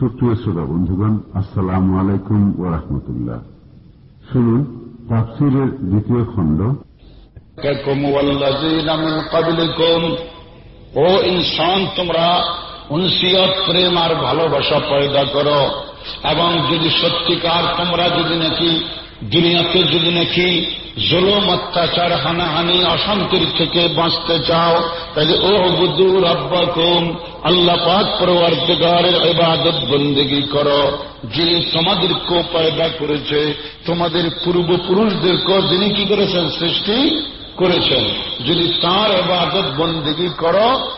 সুপ্রিয় শ্রোতা বন্ধুগণ, আসসালাম আলাইকুম ও রহমতুল্লাহ। শুনুন, তাফসিরের দ্বিতীয় খণ্ড। ও ইনসান, তোমরা উনসিয়ত, প্রেম আর ভালোবাসা পয়দা করো। এবং যদি সত্যিকার, তোমরা যদি নাকি দুনিয়াতে যদি নাকি জুলুম, অত্যাচার, হানাহানি, অশান্তির থেকে বাঁচতে চাও, তাহলে ও বুদুর আব্বাকুম আল্লাহ পাক পরবর্তগারের ইবাদত বন্দেগি করো। যিনি তোমাদেরকে পয়দা করেছে, তোমাদের পূর্বপুরুষদেরকেও যিনি কি করেছেন? সৃষ্টি করেছেন। যদি তাঁর এবাদত বন্দেগি করো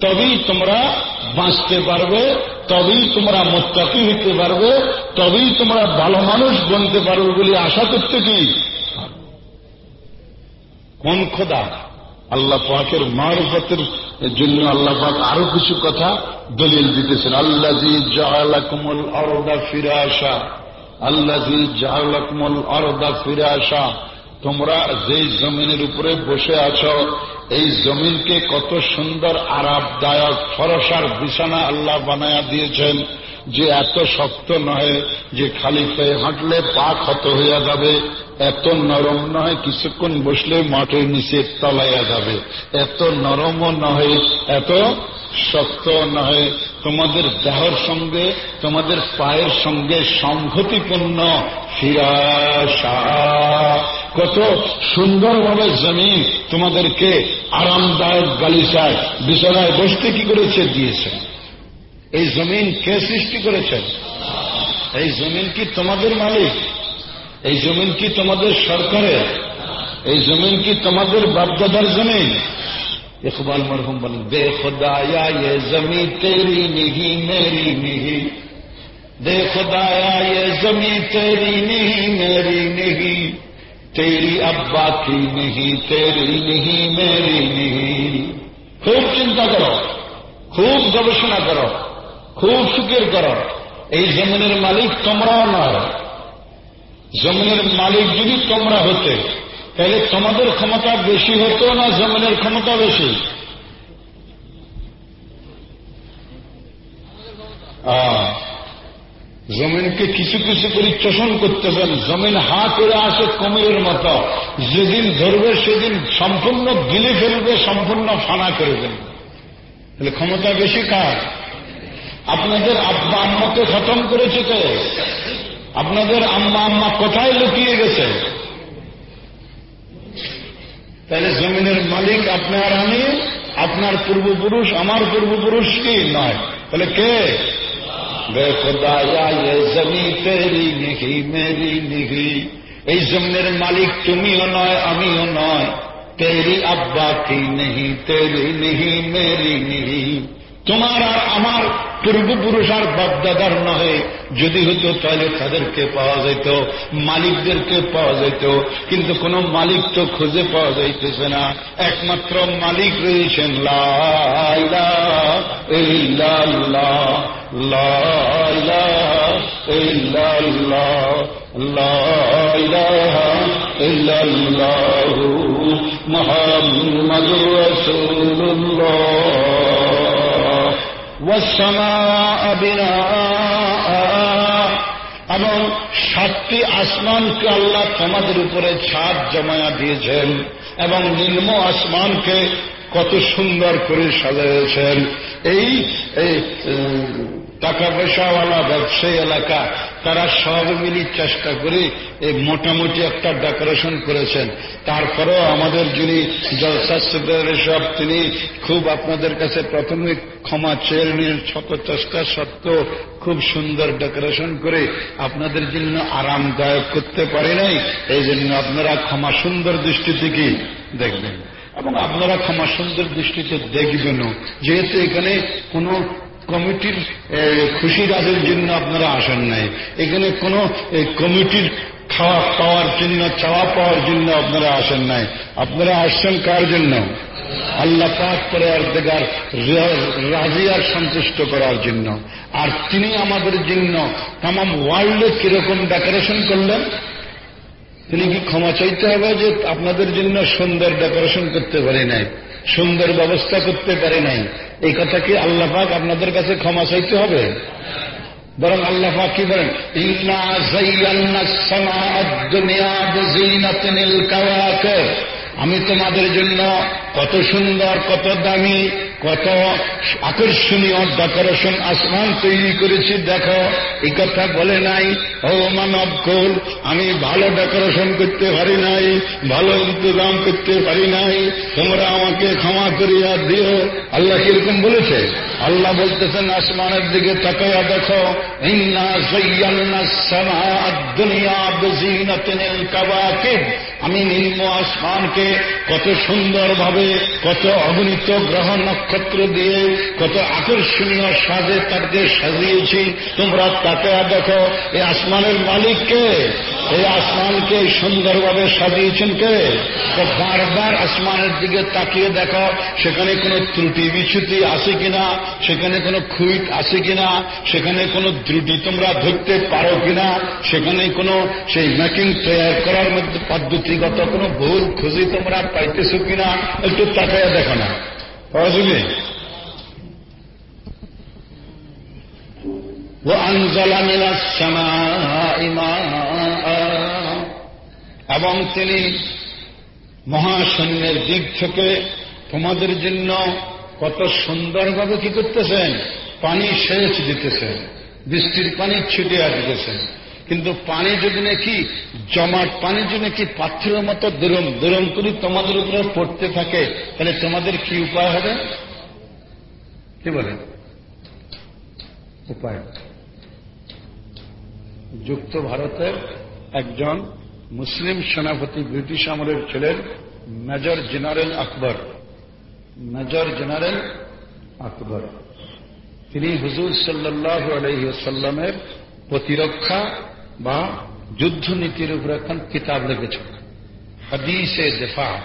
তবেই তোমরা বাঁচতে পারবে। তবেই তোমরা মোত্তাকি হইতে পারবে, তবেই তোমরা ভালো মানুষ বনতে পারবে বলে আশা করতে কি? কোন খোদা? আল্লাহ পাকের মারফতের জন্য আল্লাহ পাক আরও কিছু কথা দলিল দিতেছেন। আল্লাহ জাহালাকুমুল অরদা ফিরে আসা আল্লাহ জাহালাকুমুল অরদা ফিরে আসা তোমরা যেই জমিনের উপরে বসে আছো এই জমিনকে কত সুন্দর আরামদায়ক ফরসার বিছানা আল্লাহ বানায়া দিয়েছেন যে এত শক্ত নয় যে খালি পেয়ে হাঁটলে পা ক্ষত হইয়া যাবে, এত নরম নয় কিছুক্ষণ বসলে মাটির নিচে তলাইয়া যাবে, এত নরমও নয় এত শক্ত নয় তোমাদের দেহর সঙ্গে, তোমাদের পায়ের সঙ্গে সংহতিপূর্ণ ফিরাশা। কত সুন্দরভাবে জমিন তোমাদেরকে আরামদায়ক গালিচায়, বিছানায় বসতে কি করেছে দিয়েছে এই জমিন কে সৃষ্টি করেছেন? এই জমিন কি তোমাদের মালিক? এই জমিন কি তোমাদের সরকারের? এই জমিন কি তোমাদের বাপদাদার জমিন? ইকবাল মরহম بن بے خدایا یہ زمین تیری نہیں میری نہیں دے خدایا یہ زمین تیری نہیں میری نہیں तेरी अब्बा की नहीं तेरी नहीं मेरी नहीं খুব চিন্তা করো খুব গবেষণা করো খুব ফিকির করো এই জমিনের মালিক তোমরাও নয় জমিনের মালিক যদি তোমরা হতে তাহলে তোমাদের ক্ষমতা বেশি হতো না জমিনের ক্ষমতা বেশি জমিনকে কিছু কিছু করে চোষণ করতেছেন। জমিন হা করে আসে কমিরের মতো। যেদিন ধরবে সেদিন সম্পূর্ণ গিলে ফেলবে, সম্পূর্ণ ফানা করে দেবে। তাহলে ক্ষমতা বেশি কার? আপনাদের আব্বা আম্মাকে খতম করেছে তো। আপনাদের আম্মা আম্মা কোথায় লুকিয়ে গেছে? তাহলে জমিনের মালিক আপনার আমি আপনার পূর্বপুরুষ, আমার পূর্বপুরুষ কি? নয়। তাহলে কে? খোদায়া জমি তেরি নিহি মেরি নিহি এই জমির মালিক তুমিও নয় আমিও নয় তেরি আব্বা কি নেহি তেরি নিহি মেরি নিহি তোমার আর আমার পূর্বপুরুষ আর বাপদাদার নহে। যদি হতো তাহলে তাদেরকে পাওয়া যেত মালিকদেরকে পাওয়া যেত কিন্তু কোন মালিক তো খুঁজে পাওয়া যাইতেছে না। একমাত্র মালিক রয়েছেন মোহাম্মদ রসুল্লাহ এবং সাতটি আসমানকে আল্লাহ তোমাদের উপরে ছাদ জমায়া দিয়েছেন এবং নিম্ন আসমানকে কত সুন্দর করে সাজাইয়েছেন। এই টাকা পয়সাওয়ালা ব্যবসায়ী এলাকা। তারা সব মিলি চেষ্টা করে এই মোটামুটি একটা ডেকোরেশন করেছেন। তারপরেও আমাদের যিনি জলসাস্ত্রের সব তিনি খুব আপনাদের কাছে প্রথমে ক্ষমা চেয়ে নিয়ে ছোট চেষ্টা সত্ত্বেও খুব সুন্দর ডেকোরেশন করে আপনাদের জন্য আরামদায়ক করতে পারি নাই। এই জন্য আপনারা ক্ষমা সুন্দর দৃষ্টিতে কি দেখবেন? এবং আপনারা ক্ষমা সুন্দর দৃষ্টিতে দেখবেনও। যেহেতু এখানে কোনো কমিটির খুশি রাজের জন্য আপনারা আসেন নাই। এখানে কোন কমিটির খাওয়া পাওয়ার জন্য, চাওয়া পাওয়ার জন্য আপনারা আসেন নাই। আপনারা আসছেন কার জন্য? আল্লাহ পাক করে অর্ধেকার রাজি আর সন্তুষ্ট করার জন্য। আর তিনি আমাদের জন্য তাম ওয়ার্ল্ডে কীরকম ডেকোরেশন করলেন? তিনি কি ক্ষমা চাইতে হবে যে আপনাদের জন্য সুন্দর ডেকোরেশন করতে পারি নাই? সুন্দর ব্যবস্থা করতে পারে নাই। এই কথা কি আল্লাহ পাক আপনাদের কাছে ক্ষমা চাইতে হবে? বরং আল্লাহ পাক কি বলেন? আমি তোমাদের জন্য কত সুন্দর, কত দামি কত আকর্ষণীয় ডেকোরেশন আসমান তৈরি করেছি, দেখো, এই কথা বলে নাই। ও মানব কুল, আমি ভালো ডেকোরেশন করতে পারি নাই, ভালো ইন্তজাম করতে পারি নাই। তোমরা আমাকে ক্ষমা করিয়া দিও। আল্লাহ কীরকম বলেছে? আল্লাহ বলতেছেন, আসমানের দিকে তাকাইয়া দেখো আমি নিম্ন আসমানকে কত সুন্দরভাবে, কত অগণিত গ্রহ নক্ষত্র দিয়ে কত আকর্ষণীয় সাজে তাকে সাজিয়েছি। তোমরা তাকে দেখো, এই আসমানের মালিককে এই আসমানকে সুন্দরভাবে সাজিয়েছেন কে? তো বারবার আসমানের দিকে তাকিয়ে দেখো, সেখানে কোনো ত্রুটি বিচ্যুতি আছে কিনা, সেখানে কোনো খুইট আছে কিনা, সেখানে কোনো ত্রুটি তোমরা ধরতে পারো কিনা, সেখানে কোনো সেই মেকিং তৈরি করার মধ্যে পদ্ধতিগত কোনো ভুল খুঁজি তোমরা পাইতেছ কিনা, একটু তাকাইয়া দেখো না। এবং তিনি মহাশূন্যের দিক থেকে তোমাদের জন্য কত সুন্দরভাবে কি করতেছেন? পানি সেচ দিতেছেন, বৃষ্টির পানি ছিটিয়ে দিতেছেন। কিন্তু পানি যদি নাকি, জমাট পানি যদি নাকি পাথরের মতো দুরম দুরম করে তোমাদের উপরে পড়তে থাকে, তাহলে তোমাদের কি উপায় হবে? কি বলেন উপায় যুক্ত ভারতের একজন মুসলিম সেনাপতি, ব্রিটিশ আমলের ছিলেন major general Akbar. Major general Akbar. তিনি হুজুর সাল্লাহ আলহিসাল্লামের প্রতিরক্ষা বা যুদ্ধনীতির উপর এখন কিতাব লিখেছেন। হাদিসে দেফা।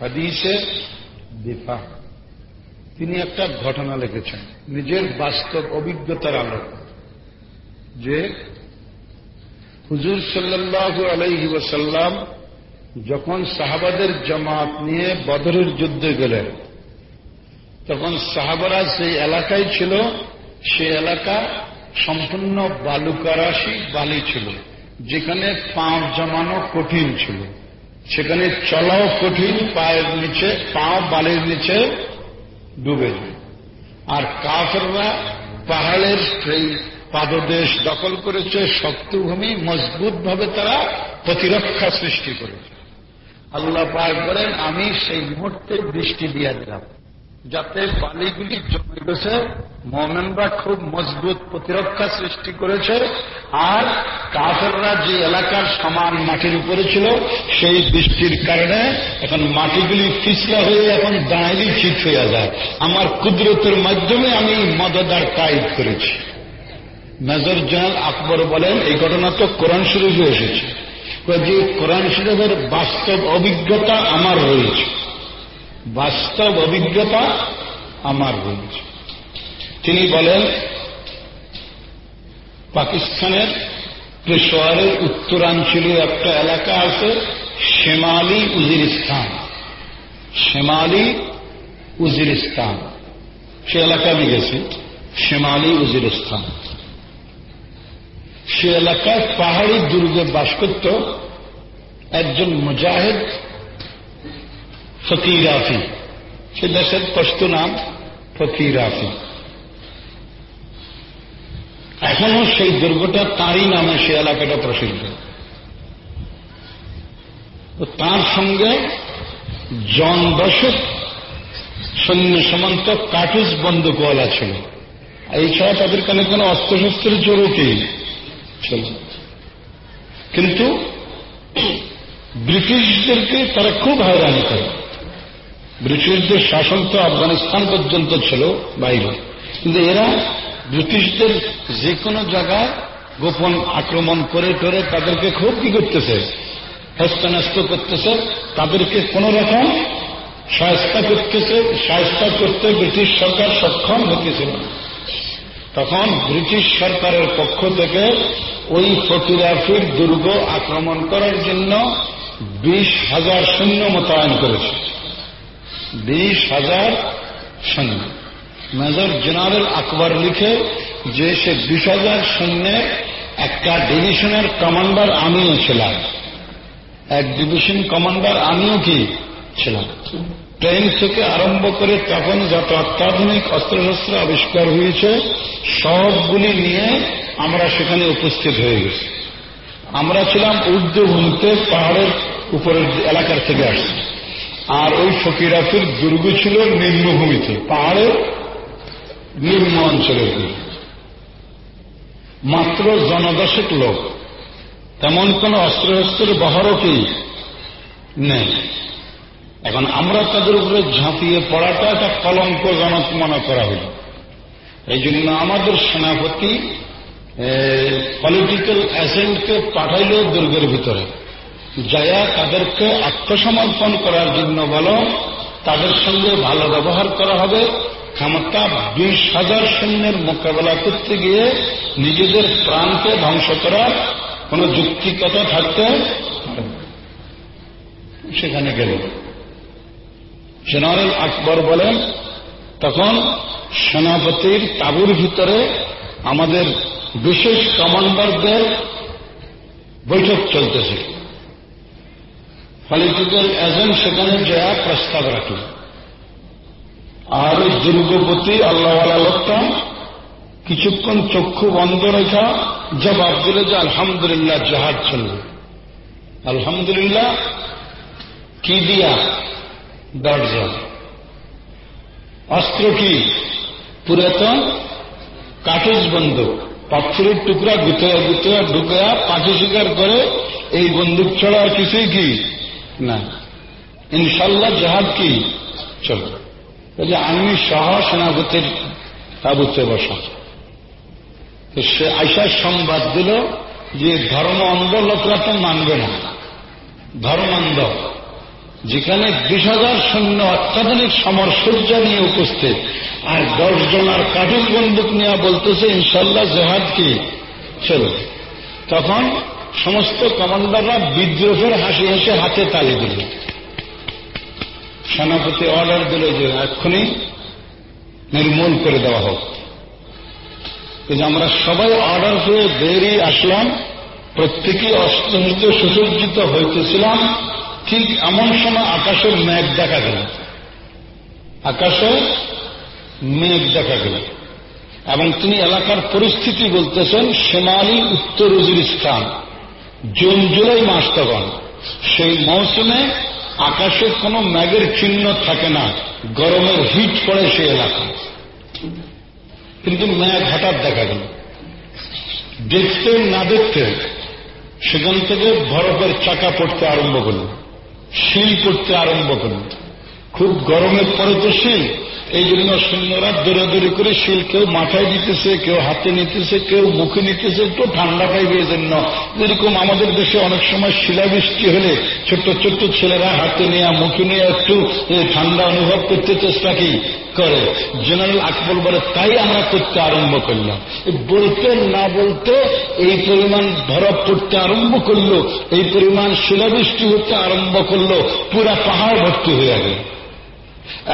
হাদিসে দেফা। তিনি একটা ঘটনা লিখেছেন, নিজের বাস্তব অভিজ্ঞতার আলোক। যে হুজুর সাল্লাহু আলাইহি যখন সাহাবাদের জামাত নিয়ে বদরের যুদ্ধে গেলেন, তখন সাহাবারা সেই এলাকায় ছিল, সে এলাকা সম্পূর্ণ বালুকারাশি বালি ছিল, যেখানে পাঁপ জমানো কঠিন ছিল। সেখানে চলাও কঠিন, পায়ের নিচে, পা বালির নিচে ডুবে আর কাফেররা পাহাড়ের সেই পাদদেশ দখল করেছে শক্তভূমি মজবুত ভাবে তারা প্রতিরক্ষা সৃষ্টি করেছে। আল্লাহ পাক বলেন, আমি সেই মুহূর্তে দৃষ্টি দিয়ে দিলাম। যাতে বালিগুলি জমে গেছে, মোমেনরা খুব মজবুত প্রতিরক্ষা সৃষ্টি করেছে, আর কাফেররা যে এলাকার সমান মাটির উপরে ছিল, সেই বৃষ্টির কারণে এখন মাটিগুলি পিছলা হয়ে এখন দাঁড়াইলি ঠিক হয়ে যায়। আমার কুদরতের মাধ্যমে আমি মদদার টাইপ করেছি। মেজর জেনারেল আকবর বলেন, এই ঘটনা তো কোরআন শরীফে এসেছে। যে কোরআন শরীফের বাস্তব অভিজ্ঞতা আমার রয়েছে। বাস্তব অভিজ্ঞতা আমার রয়েছে তিনি বলেন, পাকিস্তানের পেশোয়ারের উত্তরাঞ্চলীয় একটা এলাকা আছে, শেমালি উজিরিস্তান। শেমালি উজিরিস্তান। সে এলাকা আমি গেছি, শেমালি উজিরিস্তান। সে এলাকায় পাহাড়ি দুর্গে বাস করত একজন মুজাহিদ ফকির আফি সে দেশের পশতু নাম ফকির আফি এখনও সেই দুর্গটা তাঁরই নামে সে এলাকাটা প্রসিদ্ধ। তার সঙ্গে জন দশক সৈন্য সমান্ত, কাটুস বন্দুকওয়ালা ছিল। এছাড়া তাদের কানে কোনো অস্ত্রশস্ত্রের জোরকেই ছিল কিন্তু ব্রিটিশদেরকে তারা খুব হয়রানি করে। ব্রিটিশদের শাসন তো আফগানিস্তান পর্যন্ত ছিল বাইরে। কিন্তু এরা ব্রিটিশদের যে কোনো জায়গায় গোপন আক্রমণ করে টরে তাদেরকে খুব কি করতেছে? হস্তন্যস্ত করতেছে। তাদেরকে কোন রকম সহায়তা করতেছে সহায়তা করতে ব্রিটিশ সরকার সক্ষম হতেছিল তখন ব্রিটিশ সরকারের পক্ষ থেকে ওই ফকিরাফির দুর্গ আক্রমণ করার জন্য বিশ হাজার সৈন্য মোতায়েন করেছে। বিশ হাজার সৈন্য। মেজর জেনারেল আকবর লিখে যে সে বিশ হাজার সৈন্যের একটা ডিভিশনের কমান্ডার আমিও ছিলাম। এক ডিভিশন কমান্ডার আমিও কি ছিলাম? ট্রেন থেকে আরম্ভ করে তখন যত অত্যাধুনিক অস্ত্রশস্ত্র আবিষ্কার হয়েছে, সবগুলি নিয়ে আমরা সেখানে উপস্থিত হয়ে গেছি। আমরা ছিলাম ঊর্ধ্বভূমিতে পাহাড়ের উপরের এলাকার থেকে আসছি। আর ওই ফকিরাফির দুর্গ ছিল নিম্নভূমিতে পাহাড়ের নিম্ন অঞ্চলের মাত্র জনদশেক লোক। তেমন কোন অস্ত্রশস্ত্রের বহরও কি নেই। এখন আমরা তাদের উপরে ঝাঁপিয়ে পড়াটা একটা কলঙ্কজনক মনে করা হল। এই জন্য আমাদের সেনাপতি পলিটিক্যাল এজেন্টকে পাঠাইল দুর্গের ভিতরে। যায়া তাদেরকে আত্মসমর্পণ করার জন্য বলো, তাদের সঙ্গে ভালো ব্যবহার করা হবে। ক্ষমতা বিশ হাজার সৈন্যের মোকাবেলা করতে গিয়ে নিজেদের প্রাণকে ধ্বংস করার কোন যুক্তিকতা থাকতে সেখানে গেল। জেনারেল আকবর বলেন, তখন সেনাপতির তাবুর ভিতরে আমাদের বিশেষ কমান্ডারদের বৈঠক চলতেছে পলিটিক্যাল এজেন্ট সেখানে যা প্রস্তাব রাখল আর দুর্গপতি আল্লাহওয়ালা লোকটা কিছুক্ষণ চক্ষু বন্ধ রেখা জবাব দিল যে আলহামদুলিল্লাহ জাহাজ চলবে। আলহামদুলিল্লাহ কি দিয়া দরজা? অস্ত্র কি? পুরাতন? কাঠেজ বন্দুক পাথরের টুকরা গুতয়া গুতয়া ঢুকয়া পাখি শিকার করে এই বন্দুক ছাড়া কিছুই কি? না। ইনশাল্লাহ জাহাজ কি? চলবে। বলে আমি সহ সেনাপতির তাবুতে বসা। তো সে আইসার সংবাদ দিল যে ধর্ম অন্ধ লোকরা তো মানবে না। ধর্মান্ধ যেখানে বিশ হাজার সৈন্য অত্যাধুনিক সমর সজ্জা নিয়ে উপস্থিত, আর দশ জনার কাঠুল বন্দুক নিয়ে বলতেছে, ইনশাল্লাহ জেহাদ কি? চলবে। তখন সমস্ত কমান্ডাররা বিদ্রোহের হাসি হাসি হাতে তালি দিল। সেনাপতি অর্ডার দিল যে এক্ষুনি নির্মূল করে দেওয়া হোক। যে আমরা সবাই অর্ডার পেয়ে বেরিয়ে আসলাম, প্রত্যেকেই অস্ত্রসজ্জ সুসজ্জিত হইতেছিলাম, ঠিক এমন সময় আকাশের মেঘ দেখা গেল। আকাশে মেঘ দেখা গেল। এবং তিনি এলাকার পরিস্থিতি বলতেছেন, সেমালি উত্তর উজুরিস্তান জুন, জুলাই মাস তখন, সেই মৌসুমে আকাশে কোনো ম্যাগের চিহ্ন থাকে না, গরমের হিট পড়ে সেই এলাকা। কিন্তু ম্যাগ হঠাৎ দেখা গেল। দেখতে না দেখতে সেখান থেকে বরফের চাকা পড়তে আরম্ভ করল, শিল পড়তে আরম্ভ করল। খুব গরমের পরে তো শিল এই জন্য সৈন্যরা দৌড়াদৌড়ি করে শিল কেউ মাথায় দিতেছে, কেউ হাতে নিতেছে, কেউ মুখে নিতেছে, একটু ঠান্ডা পাইবে এই জন্য যেরকম আমাদের দেশে অনেক সময় শিলাবৃষ্টি হলে ছোট্ট ছোট্ট ছেলেরা হাতে নেওয়া মুখে নিয়ে একটু ঠান্ডা অনুভব করতে চেষ্টা কি করে? জেনারেল আকবর বলে, তাই আমরা করতে আরম্ভ করলাম। বলতে না বলতে এই পরিমাণ ধরা পড়তে আরম্ভ করল, এই পরিমাণ শিলাবৃষ্টি হতে আরম্ভ করল, পুরা পাহাড় ভর্তি হয়ে গেল।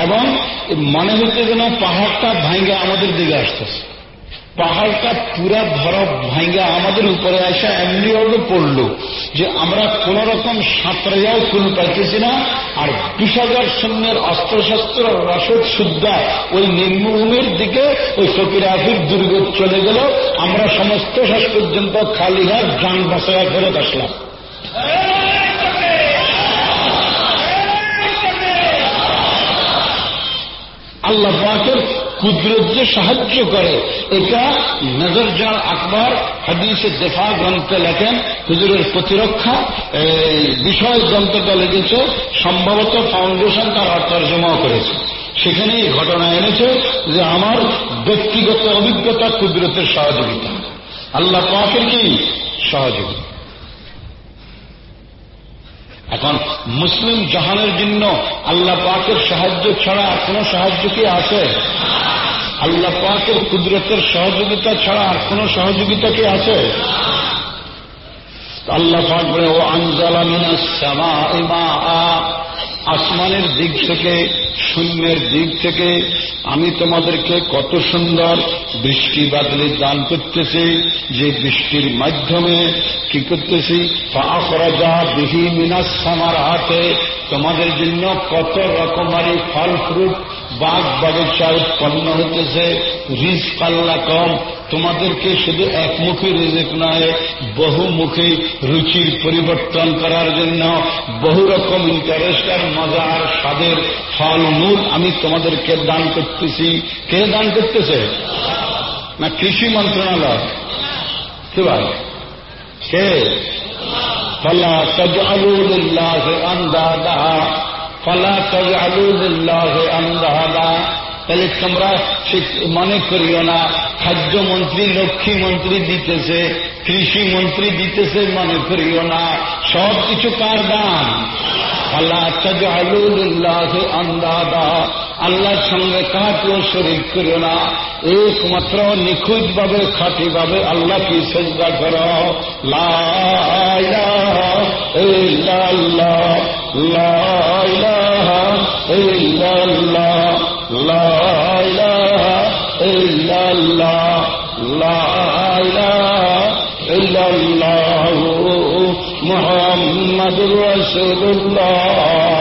এবং মনে হচ্ছে যেন পাহাড়টা ভাঙ্গা আমাদের দিকে আসতেছে। পাহাড়টা পুরা বরফ ভাঙ্গা আমাদের উপরে আসা এমনি ভাবে পড়ল যে আমরা কোন রকম সাঁতরাইয়াও কুল পাইতেছি না, আর হাজার সৈন্যের অস্ত্রশস্ত্র, রসদ সুদ্ধা, ওই নিম্নভূমির দিকে ওই ফকিরাফির দুর্গ চলে গেল। আমরা সমস্ত শেষ পর্যন্ত খালি হাত যান বাসায় ফেরত আসলাম। আল্লাহ পাকের কুদরত যে সাহায্য করে, এটা নজর জাল আকবর হাদিসে দেফা গ্রন্থে লেখেন, হুজুরের প্রতিরক্ষা বিষয় গ্রন্থটা লেগেছে সম্ভবত ফাউন্ডেশন তার অর্থর্জমাও করেছে। সেখানে এই ঘটনা এনেছে যে আমার ব্যক্তিগত অভিজ্ঞতা কুদরতের সহযোগিতা। আল্লাহ পাকের কি সহযোগিতা? এখন মুসলিম জাহানের জন্য আল্লাহ পাকের সাহায্য ছাড়া কোন সাহায্য কি আছে? আল্লাহ পাকের কুদরতের সহযোগিতা ছাড়া কোন সহযোগিতা কি আছে? আল্লাহ পাক বলে, ও আঞ্জালা আসমানের দিক থেকে, শূন্যের দিক থেকে, আমি তোমাদেরকে কত সুন্দর বৃষ্টি বাদলে দান করতেছি, যে বৃষ্টির মাধ্যমে কি করতেছি? বিহি মিনাস সামার হাতে তোমাদের জন্য কত রকমারি ফল, ফ্রুট বাগ বাগিচা উৎপন্ন হতেছে রিস পাল্লা কম। তোমাদেরকে শুধু একমুখী রিজিক নয়, বহুমুখী রুচির পরিবর্তন করার জন্য বহু রকম ইন্টারেস্ট আর মজা আর স্বাদের ফল মূল আমি তোমাদেরকে দান করতেছি। কে দান করতেছে? না, কৃষি মন্ত্রণালয়। কি? ফলা ফলা তজআলুলিল্লাহ আন্দাদা তাহলে তোমরা মনে করিও না, খাদ্যমন্ত্রী লক্ষ্মী মন্ত্রী দিতেছে কৃষি মন্ত্রী দিতেছে, মনে করিও না সব কিছু কার দান? আল্লাহ আলুদুল্লাহ আন্দাদা আল্লাহর সঙ্গে কাহাকেও শরীর করিও না। একমাত্র নিখুঁত ভাবে খাঁটি ভাবে আল্লাহকে সেজদা কর। মোহাম্মদুর রসুল্লাহ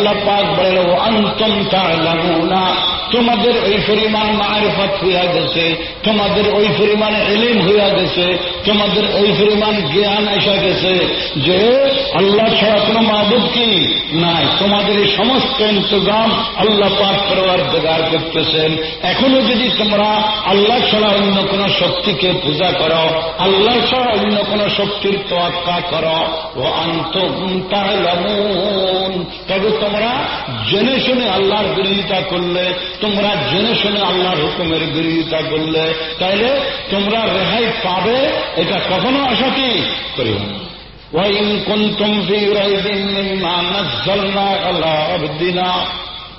আল্লাহ পাক বলেন অন্তম না তোমাদের ওই পরিমাণ মায়ের পাত হইয়া গেছে, তোমাদের ওই পরিমাণে এলিম হইয়া গেছে তোমাদের ওই পরিমাণ জ্ঞান আসা গেছে যে আল্লাহ ছাড়া কোনো মাহবুব কি নাই। তোমাদের এই সমস্ত ইন্তজাম আল্লাহ পাক করবার জোগাড় করতেছেন। এখনও যদি তোমরা আল্লাহ ছাড়া অন্য কোন শক্তিকে পূজা করো, আল্লাহ ছাড়া অন্য কোন শক্তির তোয়াক্কা করো, ও আন্ত তবে তোমরা জেনে শুনে আল্লাহর বিরোধিতা করলে, তোমরা জেনে শুনে আল্লাহর হুকুমের বিরোধিতা করলে, তাইলে তোমরা রেহাই পাবে এটা কখনো আশা কি করি وإن كنتم في ريب مما نزلنا على عبدنا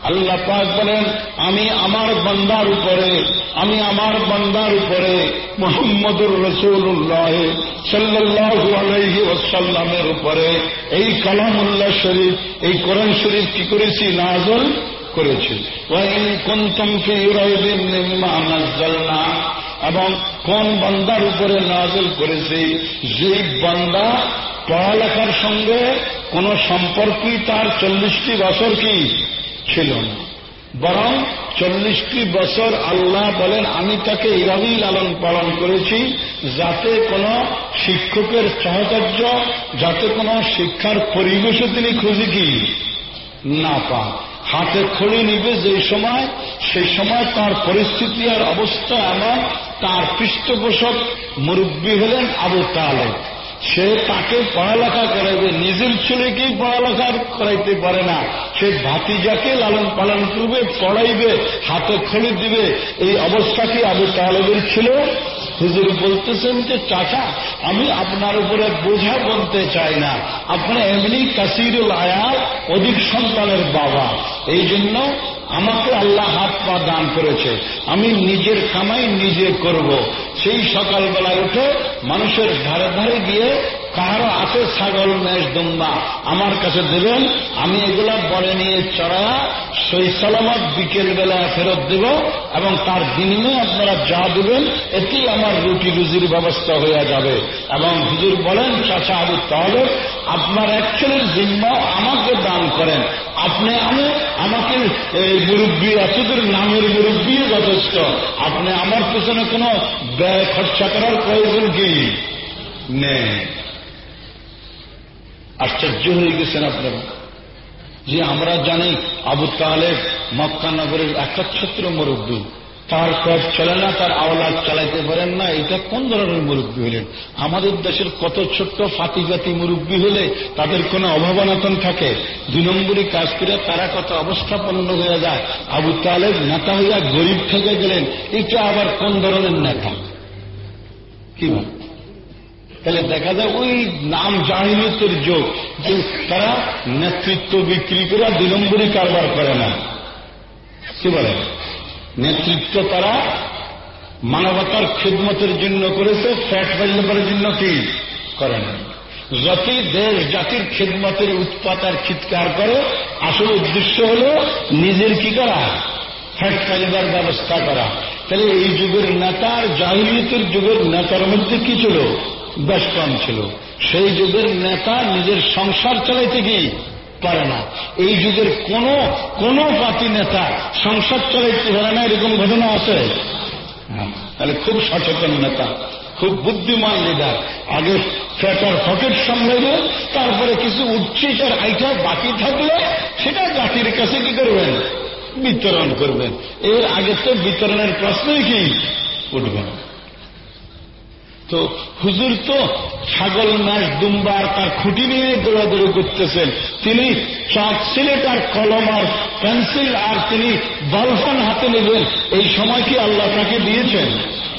আল্লাহ পাক বলেন আমি আমার বন্দার উপরে আমি আমার বন্দার উপরে মোহাম্মদুর রসুল্লাহ সাল্লাহু আলহি ওসাল্লামের উপরে এই কালামুল্লাহ শরীফ এই কোরআন শরীফ কি করেছি নাজল করেছি ওয়াইন কুনতুম ফি রাইবিন মিম্মা নাযালনা এবং কোন বান্দার উপরে নাজল করেছি যে বান্দা পড়ালেখার সঙ্গে কোন সম্পর্কই তার চল্লিশটি বছর কি ছিল না। বরং চল্লিশটি বছর আল্লাহ বলেন, আমি তাকে এইভাবেই লালন পালন করেছি যাতে কোন শিক্ষকের সহচর্য, যাতে কোন শিক্ষার পরিবেশে তিনি খুঁজি কি না পান। হাতে খড়ি নিবে যে সময়, সেই সময় তার পরিস্থিতি আর অবস্থা এমন, তার পৃষ্ঠপোষক মুরব্বী হলেন আবু তালেব। সে তাকে পড়ালেখা করাইবে নিজের ছেলেকেই পড়ালেখা করাইতে পারে না, সে ভাতিজাকে লালন পালন করবে, পড়াইবে, হাতে খড়ি দিবে, এই অবস্থা কি আবু তালেবের ছিল? হুজুর বলতেছেন যে, চাচা, আমি আপনার উপরে বোঝা বলতে চাই না। আপনি এমনি কাসিরুল আয়ার অধিক সন্তানের বাবা। এই জন্য আমাকে আল্লাহ হাত পা দান করেছে। আমি নিজের কামাই নিজে করব। সেই সকালবেলা উঠে মানুষের ধারে ধারে গিয়ে কারও আছে ছাগল, মেষ, দুম্বা আমার কাছে দেবেন, আমি এগুলা বলে নিয়ে চড়া সেই সালামত বিকেল বেলা ফেরত দেব এবং তার বিনিময়ে আপনারা যা দেবেন এতেই আমার রুটি রুজির ব্যবস্থা হয়ে যাবে। এবং হুজুর বলেন, চাচা আবু তাহলে আপনার অ্যাকচুয়ালি জিম্মা আমাকে দান করেন। আপনি আমি, আমাকে এই মুরব্বী, এতদূর নামের মুরব্বী যথেষ্ট। আপনি আমার পেছনে কোনো ব্যয় খরচা করার প্রয়োজন কি? নেই। আশ্চর্য হয়ে গেছেন আপনারা। যে আমরা জানি আবু তালেব মক্কানগরের একচ্ছত্র মুরব্বী। তার পথ চলে না, তার আওলাদ চালাইতে পারেন না এটা কোন ধরনের মুরব্বী হলেন? আমাদের দেশের কত ছোট্ট ফাতি জাতি মুরব্বী হলে তাদের কোনো অভাবনাতন থাকে? দুই নম্বরই কাজ করে তারা কত অবস্থাপন্ন হয়ে যায়। আবু তালেব নেতা হইয়া গরিব থেকে গেলেন এটা আবার কোন ধরনের নেতা? কি বল? তাহলে দেখা যায় ওই নাম জাহিলিয়তের যোগ। যে তারা নেতৃত্ব বিক্রি করে দুই নম্বরই কারবার করে না। কি বলে? নেতৃত্ব তারা মানবতার খেদমতের জন্য করেছে, ফ্যাট বাজলেবার জন্য কি? করে না। যতই দেশ জাতির খেদমতের উৎপাত আর চিৎকার করে, আসল উদ্দেশ্য হল নিজের কি করা? ফ্যাট ফাইবার ব্যবস্থা করা। তাহলে এই যুগের নেতার জাহিলিয়তের যুগের নেতার মধ্যে কি ছিল? বেশ কম ছিল। সেই যুগের নেতা নিজের সংসার চালাইতে গিয়ে পারে না। এই যুগের কোন কোন পাতি নেতা সংসার চালাইতে পারে না, এরকম ঘটনা আছে? তাহলে খুব সচেতন নেতা, খুব বুদ্ধিমান লিডার আগে ফ্যাটার পকেট সামলাইবে, তারপরে কিছু উচ্ছিটার আইটা বাকি থাকলে সেটা জাতির কাছে কি করবেন? বিতরণ করবেন। এর আগে তো বিতরণের প্রশ্নই কি? উঠবে না। তো হুজুর তো ছাগল মাস দুম্বার তার খুঁটি নিয়ে দৌড়াদৌড়ি করতেছেন। তিনি চাক সিলেট আর কলম আর পেন্সিল আর তিনি বলফান হাতে নেবেন। এই সময় কি আল্লাহ তাকে দিয়েছেন?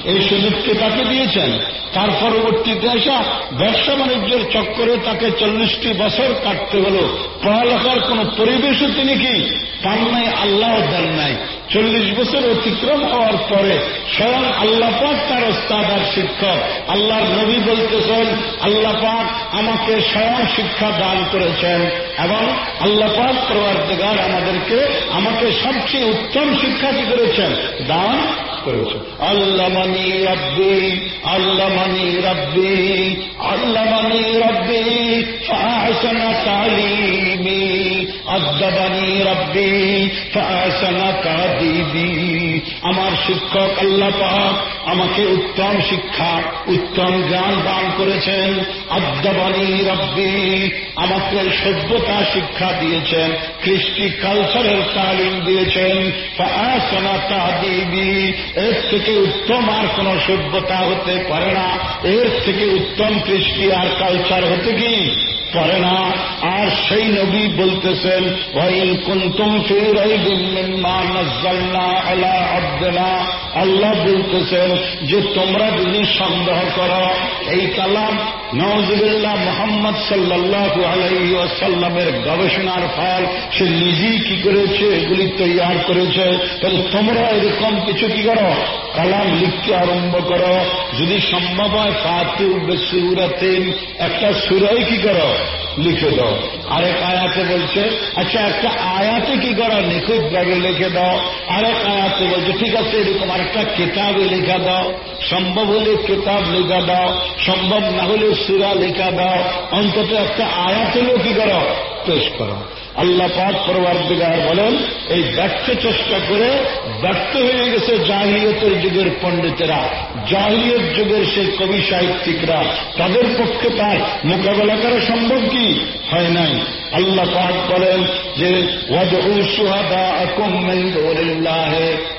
এই সুযোগকে তাকে দিয়েছেন। তার পরবর্তীতে আসা ব্যবসা বাণিজ্যের চক্করে তাকে চল্লিশটি বছর কাটতে হল। পড়ালেখার কোন পরিবেশও তিনি কি পান নাই আল্লাহ দেন নাই। চল্লিশ বছর অতিক্রম হওয়ার পরে স্বয়ং আল্লাহ পাক তার ওস্তাদ আর শিক্ষক। আল্লাহর নবী বলতেছেন, আল্লাহ পাক আমাকে স্বয়ং শিক্ষা দান করেছেন এবং আল্লাহ পাক প্রবর্তগার আমাদেরকে আমাকে সবচেয়ে উত্তম শিক্ষা কি করেছেন। দান করেছে। আল্লামানি রব্বি আল্লামানি রব্বি আল্লামানি রব্বি ফাশনা তালিমি। আদাবানি রব্বি ফাহসানা তাদিবি আমার শিক্ষক আল্লাহ পাক আমাকে উত্তম শিক্ষা, উত্তম জ্ঞান দান করেছেন। আদাবানি রব্বি আমাকে সভ্যতা শিক্ষা দিয়েছেন, কৃষ্টি কালচারের তালিম দিয়েছেন। ফাহসানা তাদিবি এর থেকে উত্তম আর কোন সভ্যতা হতে পারে না। এর থেকে উত্তম কৃষ্টি আর কালচার হতে কি? পারে না। আর সেই নবী বলতেছেন, ওয়াইন কুন্তুম ফি রাইবিন মিম্মা নাযালনা আলা আল্লাহ বলতেছেন যে, তোমরা যদি সন্দেহ করো এই কালাম নওয়াজুল্লাহ মোহাম্মদ সাল্লাহ আলাইসাল্লামের গবেষণার ফল সে নিজেই কি করেছে, এগুলি তৈয়ার করেছে। তাহলে তোমরা এরকম কিছু কি করো? কালাম লিখতে আরম্ভ করো। যদি সম্ভব হয় ফাতু বেসুরাতেন একটা সুরাই কি করো? লিখে দাও। আরেক আয়াতে বলছে আচ্ছা একটা আয়াতে কি করো? নিখুঁত ভাবে লিখে দাও। আরেক আয়াতে বলছে, ঠিক আছে, এরকম আরেকটা কেতাবে লেখা দাও। সম্ভব হলে কেতাব লেখা দাও। সম্ভব না হলে সুরা লেখা দাও। অন্তত একটা আয়াত কি করো? পেশ করো। আল্লাহ পাক পরবর্তীকার বলেন, এই ব্যর্থ চেষ্টা করে ব্যর্থ হয়ে গেছে জাহিলিয়তের যুগের পণ্ডিতেরা। জাহিলিয়ত যুগের সেই কবি সাহিত্যিকরা, তাদের পক্ষে তার মোকাবেলা করা সম্ভব কি? হয় নাই। আল্লাহ পাক বলেন যে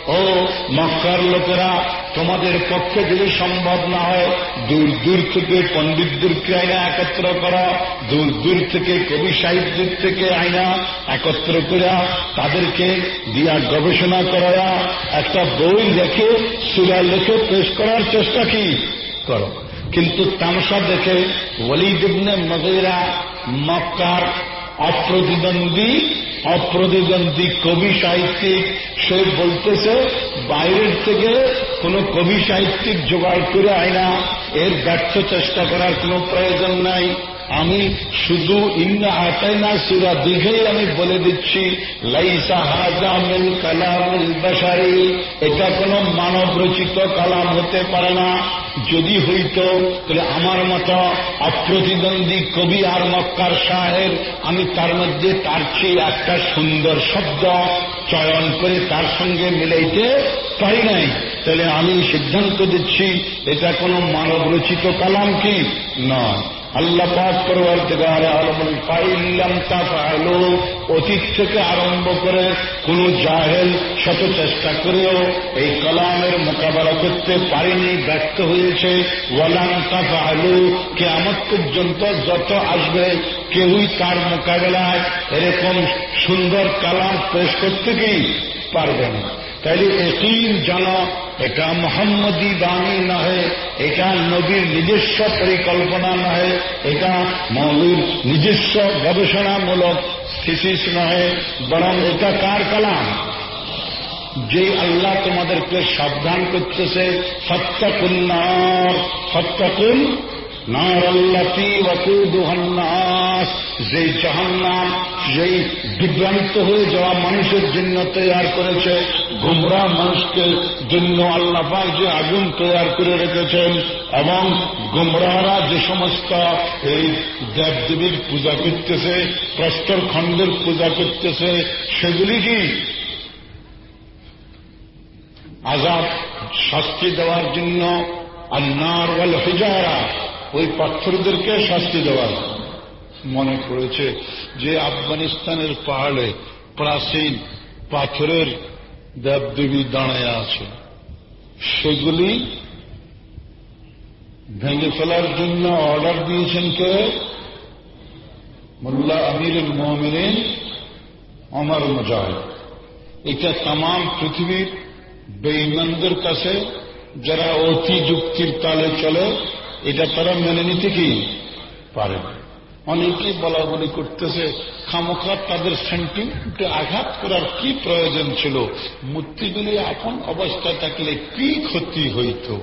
ও মক্কার লোকেরা তোমাদের পক্ষে যদি সম্ভব না হয়, দূর দূর থেকে পণ্ডিতদেরকে আইনা একত্র করা। দূর দূর থেকে কবি সাহিত্যের থেকে আইনা একত্র করা তাদেরকে দিয়া গবেষণা করা একটা বই লেখে সুরা লেখে পেশ করার চেষ্টা কি? করো। কিন্তু তামসা দেখে ওলিদিবনে মগেরা মক্কার অপ্রতিদ্বন্দ্বী অপ্রতিদ্বন্দ্বী কবি সাহিত্যিক, সে বলতেছে, বাইরের থেকে কোনো কবি সাহিত্যিক জোগাড় করে আয় না, এর ব্যর্থ চেষ্টা করার কোনো প্রয়োজন নাই। আমি শুধু ইন্না আতাই না সুরা দিঘেই আমি বলে দিচ্ছি, লাইসা হাজামিল কালামুল বাসারি এটা কোনো মানব রচিত কালাম হতে পারে না। যদি হইত, তাহলে আমার মতো অপ্রতিদ্বন্দ্বী কবি আর মক্কার সাহের আমি তার মধ্যে তার চেয়ে একটা সুন্দর শব্দ চয়ন করে তার সঙ্গে মিলাইতে পারি নাই। তাহলে আমি সিদ্ধান্ত দিচ্ছি, এটা কোনো মানব রচিত কালাম কি? নয়। আল্লাহ পাক পরবর্তীকার আলমুল ফাইল্লাম তাফালু অতীত থেকে আরম্ভ করে কোন জাহেল শত চেষ্টা করেও এই কলামের মোকাবেলা করতে পারেনি, ব্যর্থ হয়েছে। ওয়ালাম তাফালু কে আমার পর্যন্ত যত আসবে, কেউই তার মোকাবেলায় এরকম সুন্দর কালাম পেশ করতে কি পারবে না। তাইলে এটির জানা, এটা মোহাম্মদী বাণী নহে, এটা নবীর নিজস্ব পরিকল্পনা নহে, এটা মৌলির নিজস্ব গবেষণামূলক থিসিস নহে, বরং এটা কার কালাম? যে আল্লাহ তোমাদেরকে সাবধান করতেছে সত্যাকুন্নার সত্যাকুন যেই জাহান্নাম, যেই বিভ্রান্ত হয়ে যাওয়া মানুষের জন্য তৈরি করেছে গুমরা মানুষকে জন্য আল্লাপাক যে আগুন তৈরি করে রেখেছেন, এবং গুমরাহরা যে সমস্ত এই দেবদেবীর পূজা করতেছে, প্রস্তর খণ্ডের পূজা করতেছে, সেগুলি কি? আজাদ শাস্তি দেওয়ার জন্য ওয়াল হিজারা ওই পাথরদেরকে শাস্তি দেওয়ার মনে করেছে যে আফগানিস্তানের পাহাড়ে প্রাচীন পাথরের দেবদেবী দাঁড়ায় আছে। সেগুলি ভেঙে ফেলার জন্য অর্ডার দিয়েছেন কে? মোল্লা আমিরুল মোহামিন অমর মজাহ এটা তাম পৃথিবীর বেইমানদের কাছে যারা অতি যুক্তির তালে চলে এটা তারা মেনে নিতে কি? পারে অনেকেই বলা বলি করতেছে, খামোখা তাদের সেন্টিমেন্টে আঘাত করার কি প্রয়োজন ছিল? মূর্তিগুলি এখন অবস্থা থাকলে কি ক্ষতি হইত?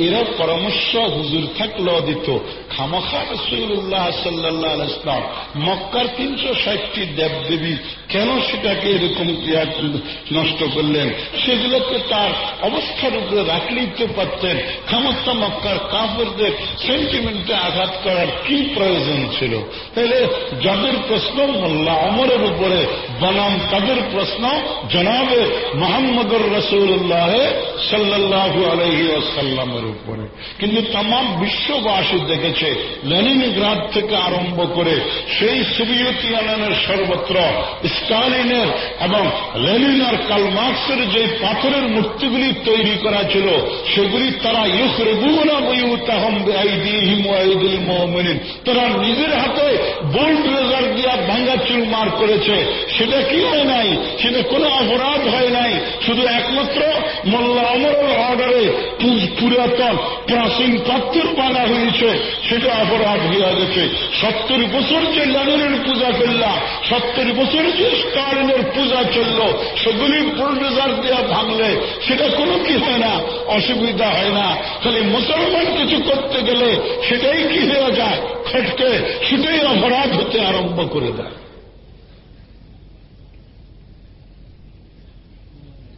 এরা পরামর্শ হুজুর থাকলেও দিত, খামোখা রসুল্লাহ সাল্লাহ ইসলাম মক্কার তিনশো ষাটটি দেবদেবী কেন সেটাকে এরকম নষ্ট করলেন? সেগুলোকে তার অবস্থার উপরে রাখলেই তো পারতেন। খামোখা মক্কার কাপড়দের সেন্টিমেন্টে আঘাত করার কি প্রয়োজন ছিল? তাহলে যাদের প্রশ্ন মোল্লা অমরের উপরে, বনাম তাদের প্রশ্ন জনাবে মোহাম্মদুর রসুল্লাহ সাল্লাহু আলহি আসাল্লামের উপরে। কিন্তু তাম বিশ্ববাসী দেখেছে, লেনিনগ্রাদ থেকে আরম্ভ করে সেই সোভিয়েত ইউনিয়নের সর্বত্র, স্টালিনের এবং লেনিন আর কালমার্ক্সের যে পাথরের মূর্তিগুলি তৈরি করা ছিল, সেগুলি তারা মুমিনিন। তারা নিজের হাতে বোল্ড রেজার দিয়া ভাঙ্গা চুরমার করেছে। সেটা কি হয় নাই? সেটা কোনো অপরাধ হয় নাই। শুধু একমাত্র মোল্লা অমরের অর্ডারে পুরাতন প্রাচীন পাত্র বানা হয়েছে। সেটা অপরাধ হয়ে গেছে। সত্তর বছর যে লেনিনের পূজা করলাম সত্তর বছর যে স্টালিনের পূজা চলল সেগুলি বোল্ডেজার দেওয়া ভাঙলে সেটা কোনো কি হয় না? অসুবিধা হয় না। খালি মুসলমান কিছু করতে গেলে সেটাই কি হয়ে যায়? খটকে সেটাই অপরাধ হতে আরম্ভ করে দেয়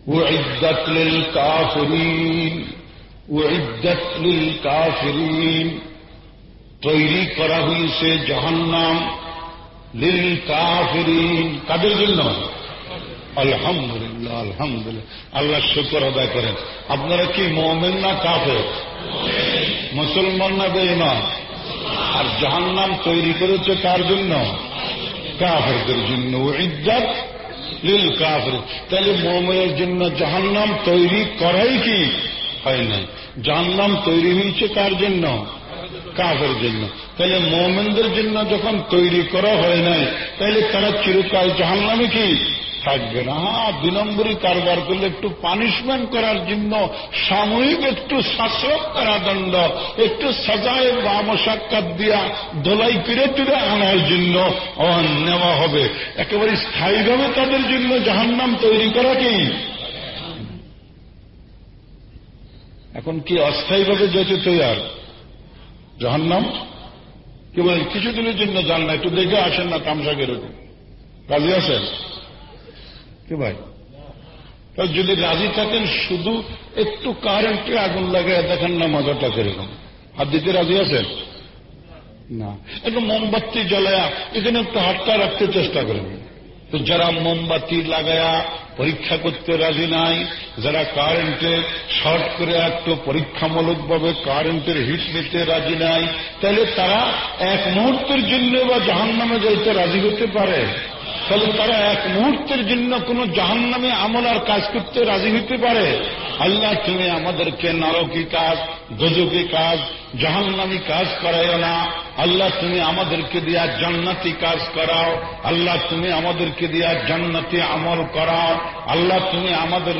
وعدت للكافرين وعدت للكافرين তৈরি করা হয়েছে জাহান্নাম লিল কাফিরিন কাদের জন্য আলহামদুলিল্লাহ আলহামদুলিল্লাহ আল্লাহ শুকর আদায় করেন আপনারা কি মোমেন না কাফের মুসলমান না বেইমান আর জাহান্নাম তৈরি করেছে কার জন্য? কাফেরদের জন্য। ইজ্জত লিল কাফের। তাহলে মোমেনের জন্য জাহান্নাম তৈরি করাই কি? হয় নাই। জাহান্নাম তৈরি হয়েছে কার জন্য? কাফের জন্য। তাহলে মোমেনদের জন্য যখন তৈরি করা হয় নাই তাহলে তারা চিরকাল জাহান্নামে কি? থাকবে না। দুই নম্বরই কারবার করলে একটু পানিশমেন্ট করার জন্য, সাময়িক একটু শাসক কারাদণ্ড একটু সাজায় বা মশাক্কাত দিয়া দোলাই পিড়ে পিড়ে আনার জন্য নেওয়া হবে। একেবারে স্থায়ীভাবে তাদের জন্য জাহান্নাম তৈরি করা কি? এখন কি অস্থায়ীভাবে যেতে তৈয়ার? জাহান্নাম? কি বলেন কিছুদিনের জন্য যান না, একটু দেখে আসেন না তামসাক এরকম রাজি আছেন? কি ভাই? যদি রাজি থাকেন, শুধু একটু কারেন্টে আগুন লাগায় দেখেন না মজাটা কীরকম। হাত দিতে রাজি আছেন? না। একটু মোমবাতি জ্বলায়া এখানে একটু হাতটা রাখতে চেষ্টা করেন তো যারা মোমবাতি লাগায়া পরীক্ষা করতে রাজি নাই, যারা কারেন্টে শর্ট করে একটু পরীক্ষামূলকভাবে কারেন্টের হিট নিতে রাজি নাই, তাহলে তারা এক মুহূর্তের জন্য বা জাহান নামে যাইতে রাজি হতে পারে। তাহলে তারা এক মুহূর্তের জন্য কোন জাহান নামে আমল আর কাজ করতে রাজি হইতে পারে? আল্লাহ তুমি আমাদেরকে নরকি কাজ গজকি কাজ, জাহান্নামি কাজ করাইও না। আল্লাহ তুমি আমাদেরকে দিয়া জান্নাতি কাজ করাও। আল্লাহ তুমি আমাদেরকে দিয়া জান্নাতি আমল করাও। আল্লাহ তুমি আমাদের